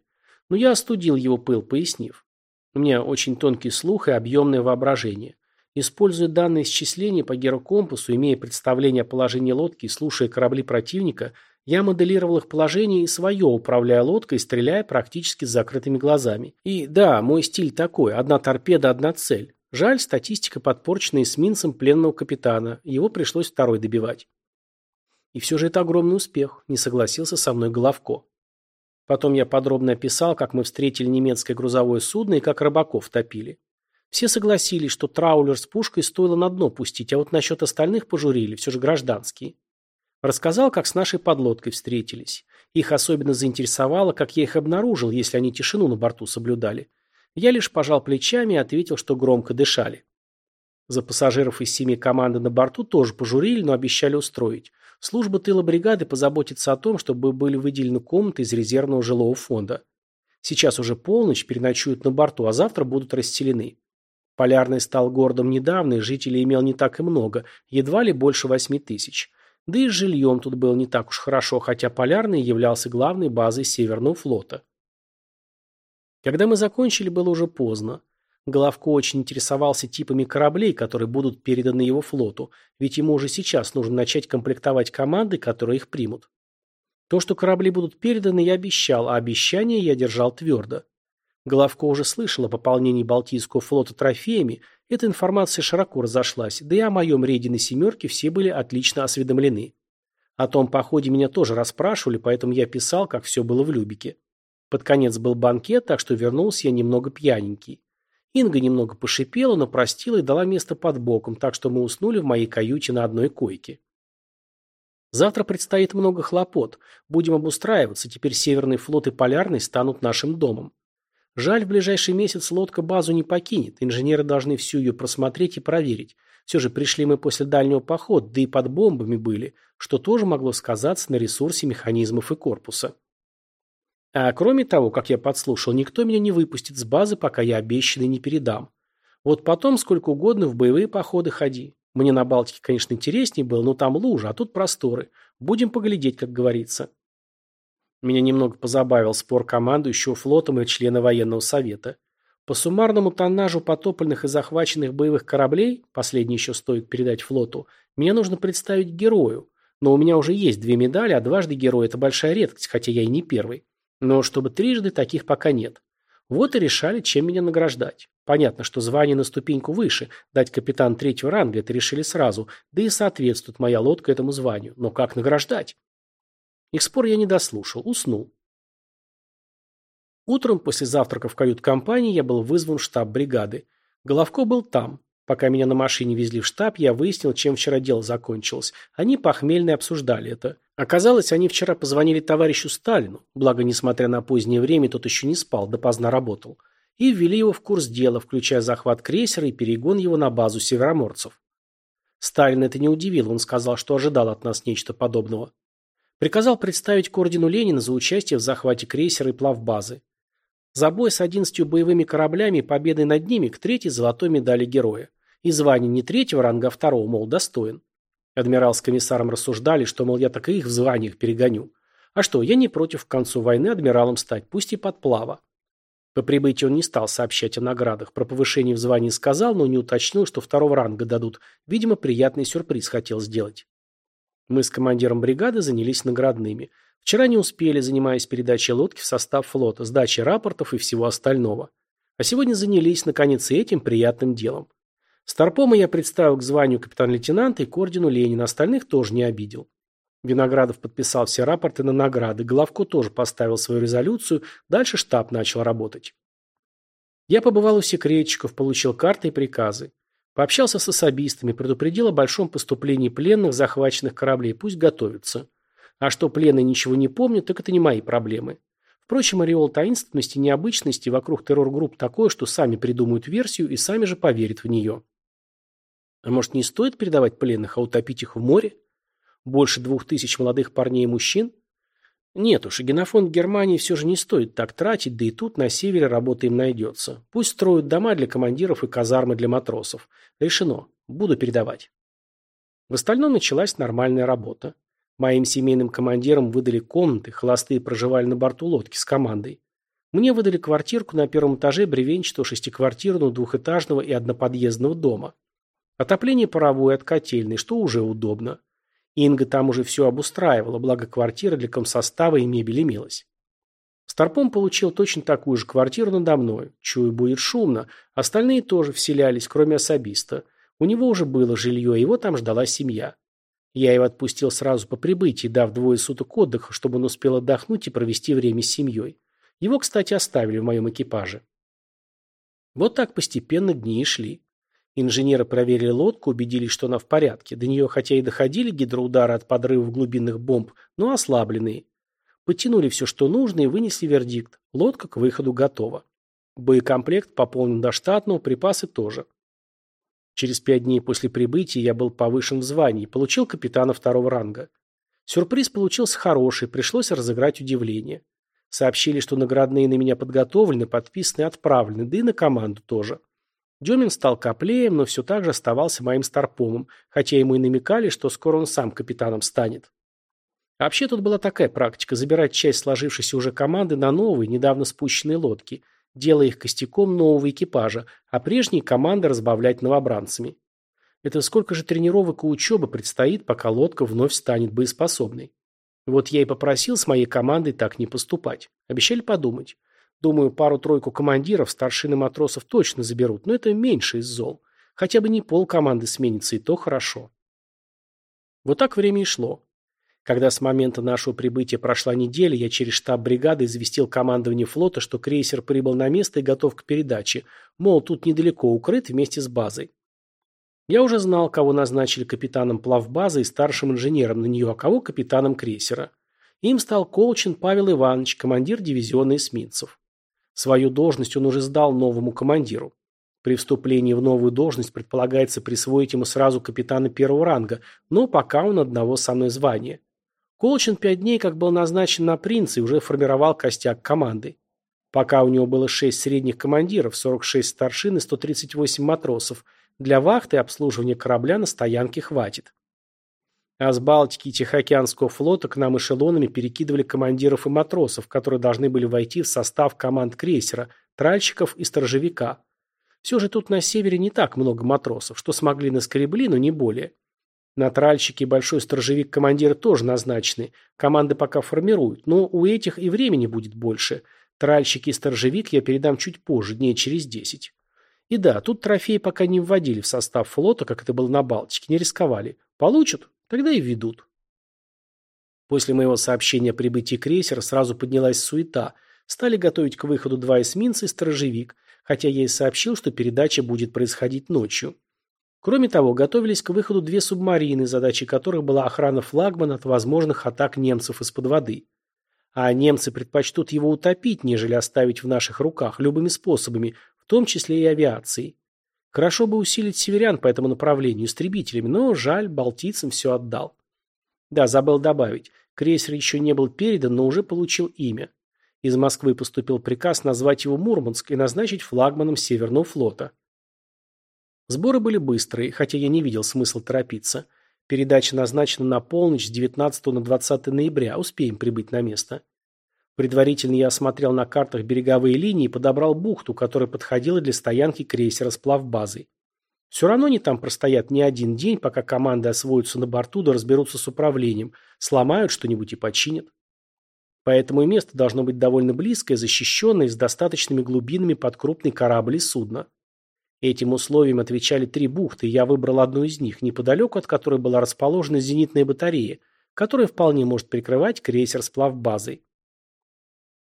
Но я остудил его пыл, пояснив. У меня очень тонкий слух и объемное воображение. Используя данные исчисления по герокомпасу, имея представление о положении лодки и слушая корабли противника, я моделировал их положение и свое, управляя лодкой, стреляя практически с закрытыми глазами. И да, мой стиль такой – одна торпеда, одна цель. Жаль, статистика подпорчена эсминцем пленного капитана, его пришлось второй добивать. И все же это огромный успех, не согласился со мной Головко. Потом я подробно описал, как мы встретили немецкое грузовое судно и как рыбаков топили. Все согласились, что траулер с пушкой стоило на дно пустить, а вот насчет остальных пожурили, все же гражданские. Рассказал, как с нашей подлодкой встретились. Их особенно заинтересовало, как я их обнаружил, если они тишину на борту соблюдали. Я лишь пожал плечами и ответил, что громко дышали. За пассажиров из семи команды на борту тоже пожурили, но обещали устроить. Служба тыла бригады позаботится о том, чтобы были выделены комнаты из резервного жилого фонда. Сейчас уже полночь, переночуют на борту, а завтра будут расселены. Полярный стал городом недавно, и жителей имел не так и много, едва ли больше восьми тысяч. Да и с жильем тут было не так уж хорошо, хотя Полярный являлся главной базой Северного флота. Когда мы закончили, было уже поздно. Головко очень интересовался типами кораблей, которые будут переданы его флоту, ведь ему уже сейчас нужно начать комплектовать команды, которые их примут. То, что корабли будут переданы, я обещал, а обещание я держал твердо. Головко уже слышал о пополнении Балтийского флота трофеями, эта информация широко разошлась, да и о моем рейде на «семерке» все были отлично осведомлены. О том походе меня тоже расспрашивали, поэтому я писал, как все было в Любике. Под конец был банкет, так что вернулся я немного пьяненький. Инга немного пошипела, но простила и дала место под боком, так что мы уснули в моей каюте на одной койке. Завтра предстоит много хлопот. Будем обустраиваться, теперь Северный флот и Полярный станут нашим домом. Жаль, в ближайший месяц лодка базу не покинет, инженеры должны всю ее просмотреть и проверить. Все же пришли мы после дальнего похода, да и под бомбами были, что тоже могло сказаться на ресурсе механизмов и корпуса. А кроме того, как я подслушал, никто меня не выпустит с базы, пока я обещанный не передам. Вот потом сколько угодно в боевые походы ходи. Мне на Балтике, конечно, интереснее было, но там лужа, а тут просторы. Будем поглядеть, как говорится. Меня немного позабавил спор командующего флотом и члена военного совета. По суммарному тоннажу потопленных и захваченных боевых кораблей, последний еще стоит передать флоту, мне нужно представить герою. Но у меня уже есть две медали, а дважды герой – это большая редкость, хотя я и не первый. Но чтобы трижды таких пока нет. Вот и решали, чем меня награждать. Понятно, что звание на ступеньку выше, дать капитан третьего ранга это решили сразу, да и соответствует моя лодка этому званию. Но как награждать? Их спор я не дослушал, уснул. Утром после завтрака в кают-компании я был вызван в штаб бригады. Головко был там. Пока меня на машине везли в штаб, я выяснил, чем вчера дело закончилось. Они похмельно обсуждали это. Оказалось, они вчера позвонили товарищу Сталину, благо, несмотря на позднее время, тот еще не спал, допоздна работал, и ввели его в курс дела, включая захват крейсера и перегон его на базу североморцев. Сталин это не удивил, он сказал, что ожидал от нас нечто подобного. Приказал представить к ордену Ленина за участие в захвате крейсера и плавбазы. За бой с 11 боевыми кораблями и победой над ними к третьей золотой медали героя. И звание не третьего ранга, а второго, мол, достоин. Адмирал с комиссаром рассуждали, что, мол, я так и их в званиях перегоню. А что, я не против к концу войны адмиралом стать, пусть и подплава. По прибытии он не стал сообщать о наградах. Про повышение в звании сказал, но не уточнил, что второго ранга дадут. Видимо, приятный сюрприз хотел сделать. Мы с командиром бригады занялись наградными. Вчера не успели, занимаясь передачей лодки в состав флота, сдачей рапортов и всего остального. А сегодня занялись, наконец, и этим приятным делом. Старпома я представил к званию капитан-лейтенанта и к ордену Ленина, остальных тоже не обидел. Виноградов подписал все рапорты на награды, Головко тоже поставил свою резолюцию, дальше штаб начал работать. Я побывал у секретчиков, получил карты и приказы. Пообщался с особистами, предупредил о большом поступлении пленных захваченных кораблей, пусть готовятся. А что пленные ничего не помнят, так это не мои проблемы. Впрочем, ореол таинственности и необычности вокруг террор-групп такой, что сами придумают версию и сами же поверят в нее. А может, не стоит передавать пленных, а утопить их в море? Больше двух тысяч молодых парней и мужчин? Нет уж, и генофонд Германии все же не стоит так тратить, да и тут на севере работа им найдется. Пусть строят дома для командиров и казармы для матросов. Решено. Буду передавать. В остальном началась нормальная работа. Моим семейным командирам выдали комнаты, холостые проживали на борту лодки с командой. Мне выдали квартирку на первом этаже бревенчатого шестиквартирного двухэтажного и одноподъездного дома. Отопление паровое от котельной, что уже удобно. Инга там уже все обустраивала, благо квартира для комсостава и мебель имелась. Старпом получил точно такую же квартиру надо мной. Чую, будет шумно. Остальные тоже вселялись, кроме особиста. У него уже было жилье, его там ждала семья. Я его отпустил сразу по прибытии, дав двое суток отдыха, чтобы он успел отдохнуть и провести время с семьей. Его, кстати, оставили в моем экипаже. Вот так постепенно дни и шли. Инженеры проверили лодку, убедились, что она в порядке. До нее хотя и доходили гидроудары от подрывов глубинных бомб, но ослабленные. Подтянули все, что нужно, и вынесли вердикт. Лодка к выходу готова. Боекомплект пополнен до штатного, припасы тоже. Через пять дней после прибытия я был повышен в звании получил капитана второго ранга. Сюрприз получился хороший, пришлось разыграть удивление. Сообщили, что наградные на меня подготовлены, подписаны и отправлены, да и на команду тоже. Демин стал коплеем, но все так же оставался моим старпомом, хотя ему и намекали, что скоро он сам капитаном станет. Вообще тут была такая практика – забирать часть сложившейся уже команды на новые, недавно спущенные лодки, делая их костяком нового экипажа, а прежние команды разбавлять новобранцами. Это сколько же тренировок и учебы предстоит, пока лодка вновь станет боеспособной. Вот я и попросил с моей командой так не поступать. Обещали подумать. Думаю, пару-тройку командиров, старшин и матросов точно заберут, но это меньше из зол. Хотя бы не пол команды сменится, и то хорошо. Вот так время и шло. Когда с момента нашего прибытия прошла неделя, я через штаб бригады известил командование флота, что крейсер прибыл на место и готов к передаче, мол, тут недалеко укрыт вместе с базой. Я уже знал, кого назначили капитаном плавбазы и старшим инженером на нее, а кого капитаном крейсера. Им стал Колчин Павел Иванович, командир дивизиона эсминцев. Свою должность он уже сдал новому командиру. При вступлении в новую должность предполагается присвоить ему сразу капитана первого ранга, но пока он одного со мной звания. Колчин пять дней как был назначен на принца и уже формировал костяк команды. Пока у него было шесть средних командиров, 46 старшин и 138 матросов, Для вахты и обслуживания корабля на стоянке хватит. А с Балтики и Тихоокеанского флота к нам эшелонами перекидывали командиров и матросов, которые должны были войти в состав команд крейсера, тральщиков и сторожевика. Все же тут на севере не так много матросов, что смогли наскребли, но не более. На тральщике большой сторожевик командира тоже назначены, команды пока формируют, но у этих и времени будет больше. Тральщики и сторожевик я передам чуть позже, дней через десять. И да, тут трофеи пока не вводили в состав флота, как это было на Балтике, не рисковали. Получат, тогда и ведут. После моего сообщения о прибытии крейсера сразу поднялась суета. Стали готовить к выходу два эсминца и сторожевик, хотя я и сообщил, что передача будет происходить ночью. Кроме того, готовились к выходу две субмарины, задачей которых была охрана флагмана от возможных атак немцев из-под воды. А немцы предпочтут его утопить, нежели оставить в наших руках любыми способами, в том числе и авиацией. Хорошо бы усилить северян по этому направлению истребителями, но жаль, балтийцам все отдал. Да, забыл добавить, крейсер еще не был передан, но уже получил имя. Из Москвы поступил приказ назвать его Мурманск и назначить флагманом Северного флота. Сборы были быстрые, хотя я не видел смысла торопиться. Передача назначена на полночь с 19 на 20 ноября. Успеем прибыть на место. Предварительно я осмотрел на картах береговые линии и подобрал бухту, которая подходила для стоянки крейсера с плавбазой. Все равно они там простоят не один день, пока команды освоятся на борту да разберутся с управлением, сломают что-нибудь и починят. Поэтому и место должно быть довольно близкое, защищенное, с достаточными глубинами под крупный корабль и судно. Этим условиям отвечали три бухты, я выбрал одну из них, неподалеку от которой была расположена зенитная батарея, которая вполне может прикрывать крейсер с плавбазой.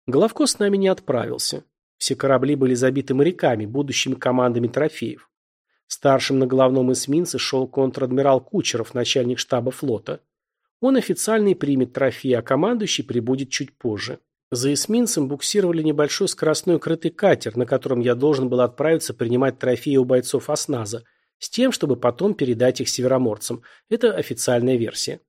Головко с нами не отправился. Все корабли были забиты моряками, будущими командами трофеев. Старшим на головном эсминце шел контр-адмирал Кучеров, начальник штаба флота. Он официально и примет трофеи, а командующий прибудет чуть позже. За эсминцем буксировали небольшой скоростной крытый катер, на котором я должен был отправиться принимать трофеи у бойцов осназа, с тем, чтобы потом передать их североморцам. Это официальная версия.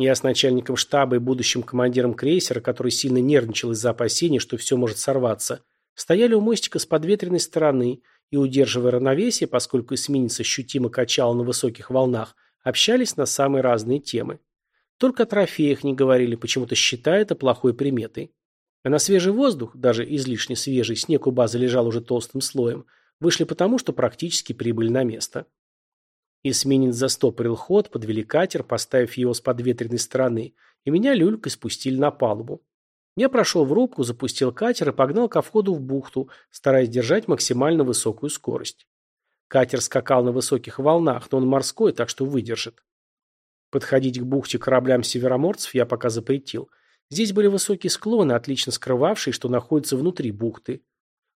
Я с начальником штаба и будущим командиром крейсера, который сильно нервничал из-за опасений, что все может сорваться, стояли у мостика с подветренной стороны и, удерживая равновесие, поскольку эсминец ощутимо качал на высоких волнах, общались на самые разные темы. Только о трофеях не говорили, почему-то считая это плохой приметой. А на свежий воздух, даже излишне свежий, снег у базы лежал уже толстым слоем, вышли потому, что практически прибыли на место. Эсминец застопорил ход, подвели катер, поставив его с подветренной стороны, и меня люлькой спустили на палубу. Я прошел в рубку, запустил катер и погнал ко входу в бухту, стараясь держать максимально высокую скорость. Катер скакал на высоких волнах, но он морской, так что выдержит. Подходить к бухте кораблям североморцев я пока запретил. Здесь были высокие склоны, отлично скрывавшие, что находится внутри бухты.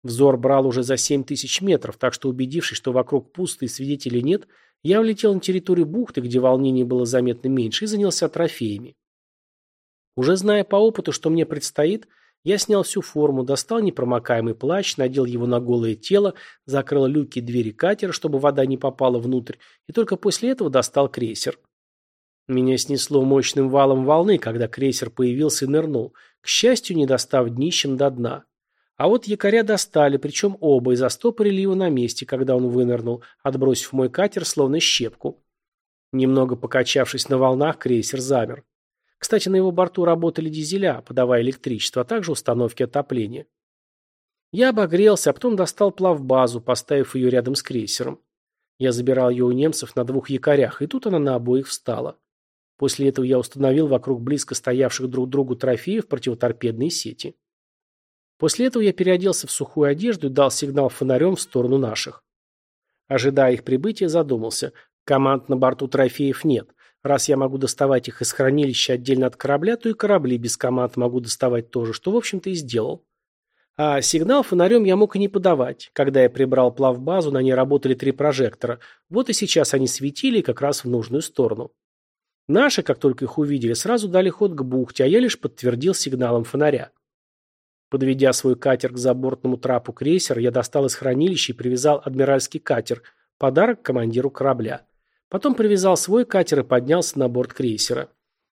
Взор брал уже за 7 тысяч метров, так что убедившись, что вокруг пусто и свидетелей нет, я влетел на территорию бухты, где волнение было заметно меньше, и занялся трофеями. Уже зная по опыту, что мне предстоит, я снял всю форму, достал непромокаемый плащ, надел его на голое тело, закрыл люки и двери катера, чтобы вода не попала внутрь, и только после этого достал крейсер. Меня снесло мощным валом волны, когда крейсер появился и нырнул, к счастью, не достав днищем до дна. А вот якоря достали, причем оба, и застопорили его на месте, когда он вынырнул, отбросив мой катер словно щепку. Немного покачавшись на волнах, крейсер замер. Кстати, на его борту работали дизеля, подавая электричество, а также установки отопления. Я обогрелся, а потом достал плавбазу, поставив ее рядом с крейсером. Я забирал ее у немцев на двух якорях, и тут она на обоих встала. После этого я установил вокруг близко стоявших друг другу трофеев противоторпедные сети. После этого я переоделся в сухую одежду и дал сигнал фонарем в сторону наших. Ожидая их прибытия, задумался. Команд на борту трофеев нет. Раз я могу доставать их из хранилища отдельно от корабля, то и корабли без команд могу доставать тоже, что, в общем-то, и сделал. А сигнал фонарем я мог и не подавать. Когда я прибрал плавбазу, на ней работали три прожектора. Вот и сейчас они светили как раз в нужную сторону. Наши, как только их увидели, сразу дали ход к бухте, а я лишь подтвердил сигналом фонаря. Подведя свой катер к забортному трапу крейсера, я достал из хранилища и привязал адмиральский катер, подарок командиру корабля. Потом привязал свой катер и поднялся на борт крейсера.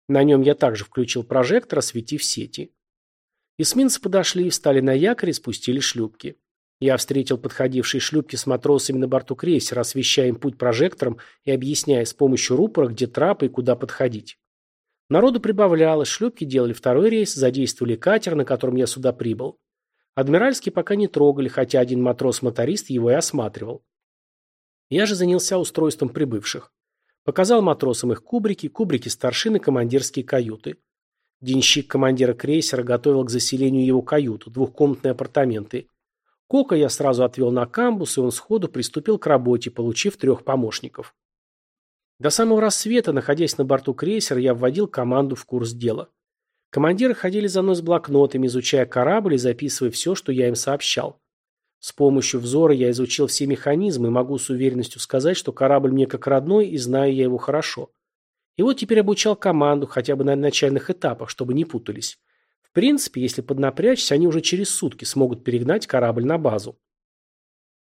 На нем я также включил прожектор, осветив сети. Эсминцы подошли, встали на якорь и спустили шлюпки. Я встретил подходившие шлюпки с матросами на борту крейсера, освещая им путь прожектором и объясняя с помощью рупора, где трапы и куда подходить. Народу прибавлялось, шлюпки делали второй рейс, задействовали катер, на котором я сюда прибыл. Адмиральский пока не трогали, хотя один матрос-моторист его и осматривал. Я же занялся устройством прибывших. Показал матросам их кубрики, кубрики старшины, командирские каюты. Денщик командира крейсера готовил к заселению его каюту, двухкомнатные апартаменты. Кока я сразу отвел на камбус, и он сходу приступил к работе, получив трех помощников. До самого рассвета, находясь на борту крейсера, я вводил команду в курс дела. Командиры ходили за мной с блокнотами, изучая корабль и записывая все, что я им сообщал. С помощью взора я изучил все механизмы и могу с уверенностью сказать, что корабль мне как родной и знаю я его хорошо. И вот теперь обучал команду, хотя бы на начальных этапах, чтобы не путались. В принципе, если поднапрячься, они уже через сутки смогут перегнать корабль на базу.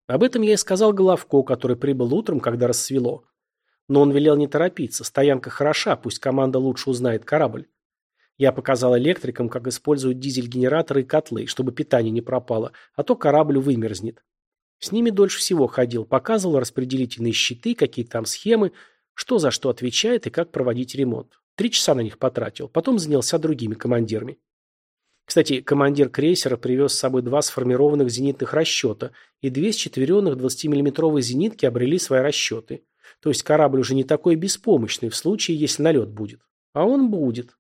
Об этом я и сказал Головко, который прибыл утром, когда рассвело. Но он велел не торопиться, стоянка хороша, пусть команда лучше узнает корабль. Я показал электрикам, как используют дизель-генераторы и котлы, чтобы питание не пропало, а то корабль вымерзнет. С ними дольше всего ходил, показывал распределительные щиты, какие там схемы, что за что отвечает и как проводить ремонт. Три часа на них потратил, потом занялся другими командирами. Кстати, командир крейсера привез с собой два сформированных зенитных расчета, и две счетверенных 20-миллиметровые зенитки обрели свои расчеты. То есть корабль уже не такой беспомощный в случае, если налет будет. А он будет.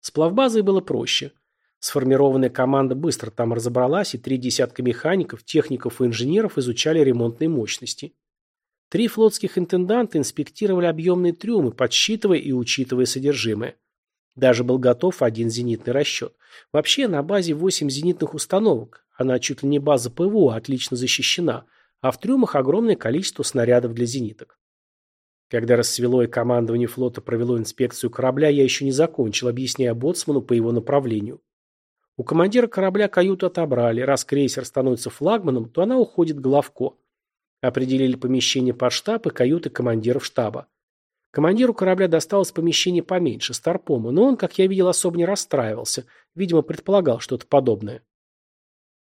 С плавбазой было проще. Сформированная команда быстро там разобралась, и три десятка механиков, техников и инженеров изучали ремонтные мощности. Три флотских интенданта инспектировали объемные трюмы, подсчитывая и учитывая содержимое. Даже был готов один зенитный расчет. Вообще на базе 8 зенитных установок. Она чуть ли не база ПВО, отлично защищена, а в трюмах огромное количество снарядов для зениток. Когда рассвело и командование флота провело инспекцию корабля, я еще не закончил, объясняя боцману по его направлению. У командира корабля каюту отобрали. Раз крейсер становится флагманом, то она уходит главко. Определили помещение под штаб и каюты командиров штаба. Командиру корабля досталось помещение поменьше, старпому, но он, как я видел, особо не расстраивался. Видимо, предполагал что-то подобное.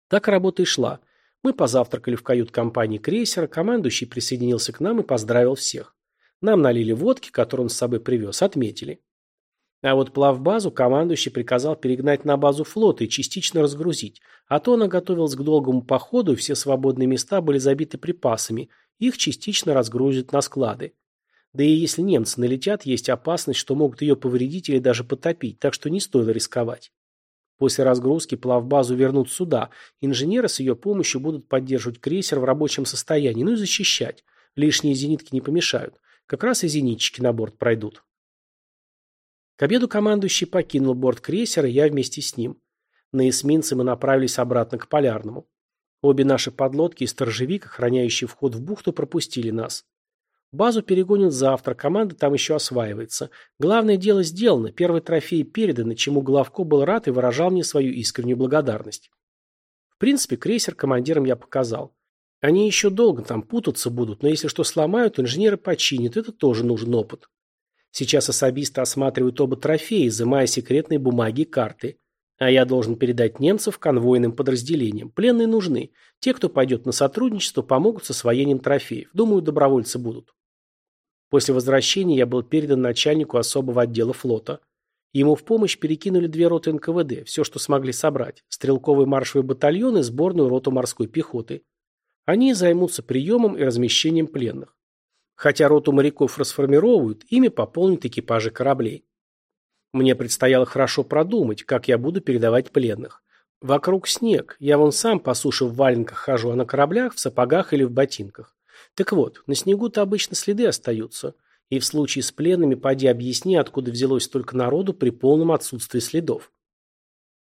Так работа и шла. Мы позавтракали в кают-компании крейсера, командующий присоединился к нам и поздравил всех. Нам налили водки, которую он с собой привез, отметили. А вот плавбазу командующий приказал перегнать на базу флота и частично разгрузить, а то она готовилась к долгому походу, и все свободные места были забиты припасами, их частично разгрузят на склады. Да и если немцы налетят, есть опасность, что могут ее повредить или даже потопить, так что не стоило рисковать. После разгрузки плавбазу вернут сюда, инженеры с ее помощью будут поддерживать крейсер в рабочем состоянии, ну и защищать. Лишние зенитки не помешают. Как раз и зенитчики на борт пройдут. К обеду командующий покинул борт крейсера, я вместе с ним. На эсминце мы направились обратно к Полярному. Обе наши подлодки и сторожевик, охраняющий вход в бухту, пропустили нас. Базу перегонят завтра, команда там еще осваивается. Главное дело сделано, первый трофей передан, чему Головко был рад и выражал мне свою искреннюю благодарность. В принципе, крейсер командирам я показал. Они еще долго там путаться будут, но если что сломают, инженеры починят, это тоже нужен опыт. Сейчас особисты осматривают оба трофея, изымая секретные бумаги и карты. А я должен передать немцев конвойным подразделениям. Пленные нужны. Те, кто пойдет на сотрудничество, помогут с освоением трофеев. Думаю, добровольцы будут. После возвращения я был передан начальнику особого отдела флота. Ему в помощь перекинули две роты НКВД, все, что смогли собрать. Стрелковый маршевый батальон и сборную роту морской пехоты. Они займутся приемом и размещением пленных. Хотя роту моряков расформировывают, ими пополнят экипажи кораблей. Мне предстояло хорошо продумать, как я буду передавать пленных. Вокруг снег, я вон сам по суше в валенках хожу, а на кораблях, в сапогах или в ботинках. Так вот, на снегу-то обычно следы остаются. И в случае с пленными поди объясни, откуда взялось столько народу при полном отсутствии следов.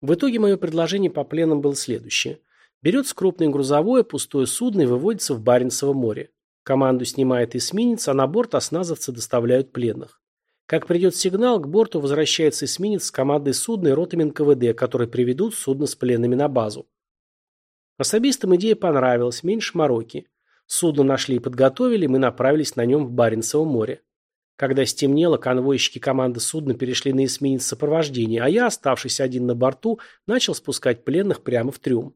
В итоге мое предложение по пленам было следующее. Берется крупное грузовое пустое судно и выводится в Баренцево море. Команду снимает эсминец, а на борт осназовцы доставляют пленных. Как придет сигнал, к борту возвращается эсминец с командой судна и ротами НКВД, которые приведут судно с пленными на базу. Особистам идея понравилась, меньше мороки. Судно нашли и подготовили, мы направились на нем в Баренцево море. Когда стемнело, конвойщики команды судна перешли на эсминец сопровождения, а я, оставшись один на борту, начал спускать пленных прямо в трюм.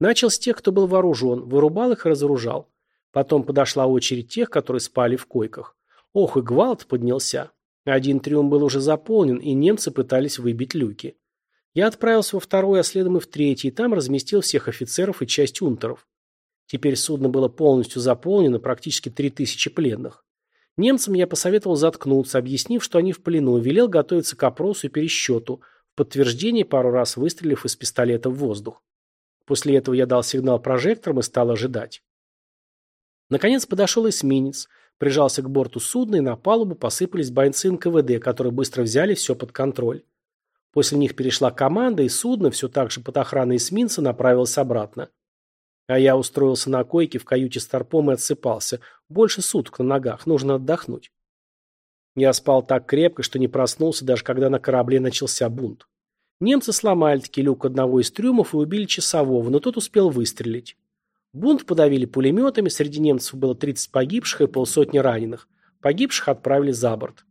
Начал с тех, кто был вооружен, вырубал их и разоружал. Потом подошла очередь тех, которые спали в койках. Ох, и гвалт поднялся. Один трюм был уже заполнен, и немцы пытались выбить люки. Я отправился во второй, а следом и в третий, и там разместил всех офицеров и часть унтеров. Теперь судно было полностью заполнено, практически три тысячи пленных. Немцам я посоветовал заткнуться, объяснив, что они в плену, и велел готовиться к опросу и пересчету, в подтверждение пару раз выстрелив из пистолета в воздух. После этого я дал сигнал прожекторам и стал ожидать. Наконец подошел эсминец, прижался к борту судна, и на палубу посыпались бойцы НКВД, которые быстро взяли все под контроль. После них перешла команда, и судно, все так же под охраной эсминца, направилось обратно. А я устроился на койке в каюте Старпом и отсыпался. Больше суток на ногах, нужно отдохнуть. Я спал так крепко, что не проснулся, даже когда на корабле начался бунт. Немцы сломали таки люк одного из трюмов и убили часового, но тот успел выстрелить. Бунт подавили пулеметами, среди немцев было 30 погибших и полсотни раненых. Погибших отправили за борт.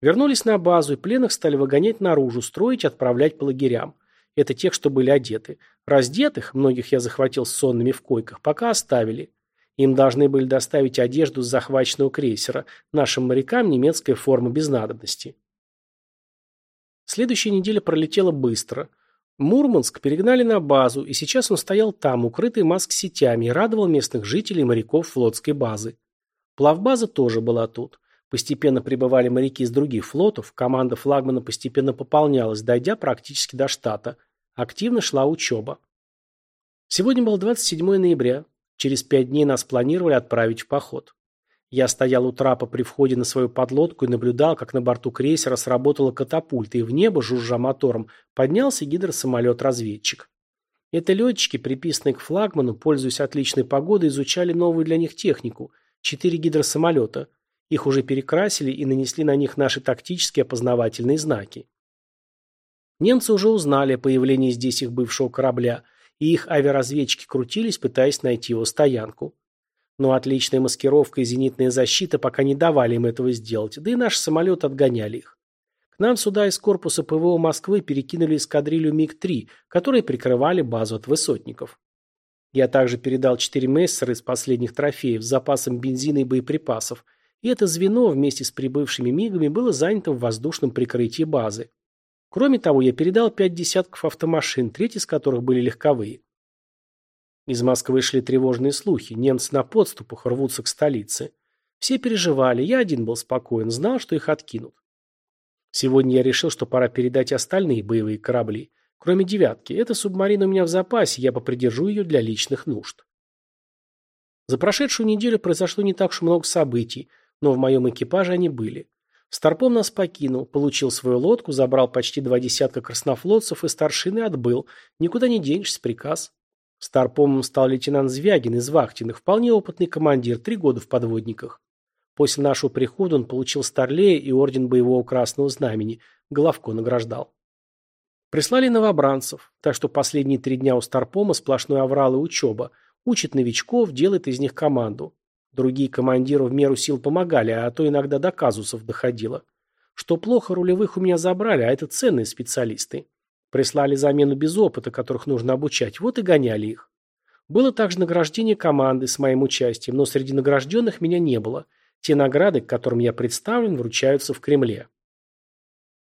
Вернулись на базу, и пленных стали выгонять наружу, строить отправлять по лагерям. Это тех, что были одеты. Раздетых, многих я захватил сонными в койках, пока оставили. Им должны были доставить одежду с захваченного крейсера. Нашим морякам немецкая форма без надобности. Следующая неделя пролетела быстро. Мурманск перегнали на базу, и сейчас он стоял там, укрытый маск-сетями, и радовал местных жителей и моряков флотской базы. Плавбаза тоже была тут. Постепенно прибывали моряки из других флотов, команда флагмана постепенно пополнялась, дойдя практически до штата. Активно шла учеба. Сегодня был 27 ноября. Через пять дней нас планировали отправить в поход. Я стоял у трапа при входе на свою подлодку и наблюдал, как на борту крейсера сработала катапульта, и в небо, жужжа мотором, поднялся гидросамолет-разведчик. Это летчики, приписанные к флагману, пользуясь отличной погодой, изучали новую для них технику – четыре гидросамолета – их уже перекрасили и нанесли на них наши тактические опознавательные знаки. Немцы уже узнали о появлении здесь их бывшего корабля, и их авиаразведчики крутились, пытаясь найти его стоянку. Но отличная маскировка и зенитная защита пока не давали им этого сделать, да и наши самолеты отгоняли их. К нам сюда из корпуса ПВО Москвы перекинули эскадрилью МиГ-3, которые прикрывали базу от высотников. Я также передал четыре мессера из последних трофеев с запасом бензина и боеприпасов – и это звено вместе с прибывшими мигами было занято в воздушном прикрытии базы. Кроме того, я передал пять десятков автомашин, треть из которых были легковые. Из Москвы шли тревожные слухи, немцы на подступах рвутся к столице. Все переживали, я один был спокоен, знал, что их откинут. Сегодня я решил, что пора передать остальные боевые корабли. Кроме «девятки». Эта субмарина у меня в запасе, я попридержу ее для личных нужд. За прошедшую неделю произошло не так уж много событий, но в моем экипаже они были. Старпом нас покинул, получил свою лодку, забрал почти два десятка краснофлотцев и старшины отбыл. Никуда не денешься, приказ. Старпомом стал лейтенант Звягин из Вахтиных, вполне опытный командир, три года в подводниках. После нашего прихода он получил Старлея и орден Боевого Красного Знамени, Головко награждал. Прислали новобранцев, так что последние три дня у Старпома сплошной аврал и учеба. Учит новичков, делает из них команду. Другие командиры в меру сил помогали, а то иногда до казусов доходило. Что плохо, рулевых у меня забрали, а это ценные специалисты. Прислали замену без опыта, которых нужно обучать, вот и гоняли их. Было также награждение команды с моим участием, но среди награжденных меня не было. Те награды, к которым я представлен, вручаются в Кремле.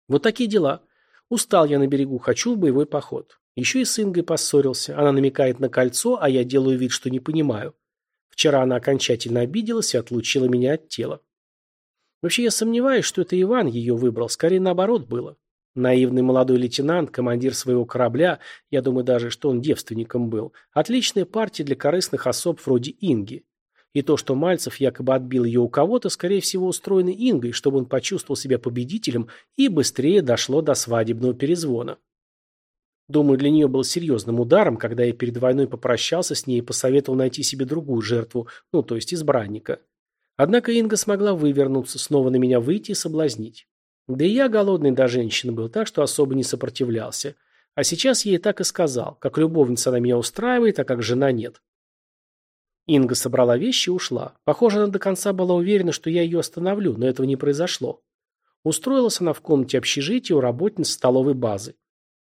Вот такие дела. Устал я на берегу, хочу в боевой поход. Еще и с Ингой поссорился. Она намекает на кольцо, а я делаю вид, что не понимаю. Вчера она окончательно обиделась и отлучила меня от тела. Вообще я сомневаюсь, что это Иван ее выбрал, скорее наоборот было. Наивный молодой лейтенант, командир своего корабля, я думаю даже, что он девственником был, отличная партия для корыстных особ вроде Инги. И то, что Мальцев якобы отбил ее у кого-то, скорее всего, устроено Ингой, чтобы он почувствовал себя победителем и быстрее дошло до свадебного перезвона. Думаю, для нее было серьезным ударом, когда я перед войной попрощался с ней и посоветовал найти себе другую жертву, ну, то есть избранника. Однако Инга смогла вывернуться, снова на меня выйти и соблазнить. Да и я голодный до женщины был, так что особо не сопротивлялся. А сейчас ей так и сказал, как любовница она меня устраивает, а как жена нет. Инга собрала вещи и ушла. Похоже, она до конца была уверена, что я ее остановлю, но этого не произошло. Устроилась она в комнате общежития у работниц столовой базы.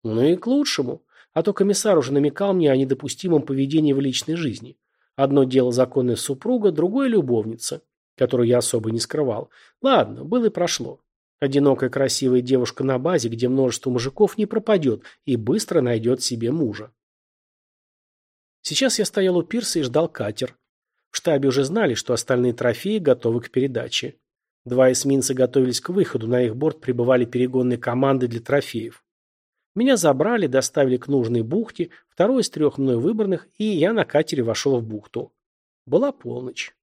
Ну и к лучшему. А то комиссар уже намекал мне о недопустимом поведении в личной жизни. Одно дело законная супруга, другое любовница, которую я особо не скрывал. Ладно, было и прошло. Одинокая красивая девушка на базе, где множество мужиков, не пропадет и быстро найдет себе мужа. Сейчас я стоял у пирса и ждал катер. В штабе уже знали, что остальные трофеи готовы к передаче. Два эсминца готовились к выходу, на их борт прибывали перегонные команды для трофеев. Меня забрали, доставили к нужной бухте, второй из трех мной выбранных, и я на катере вошел в бухту. Была полночь.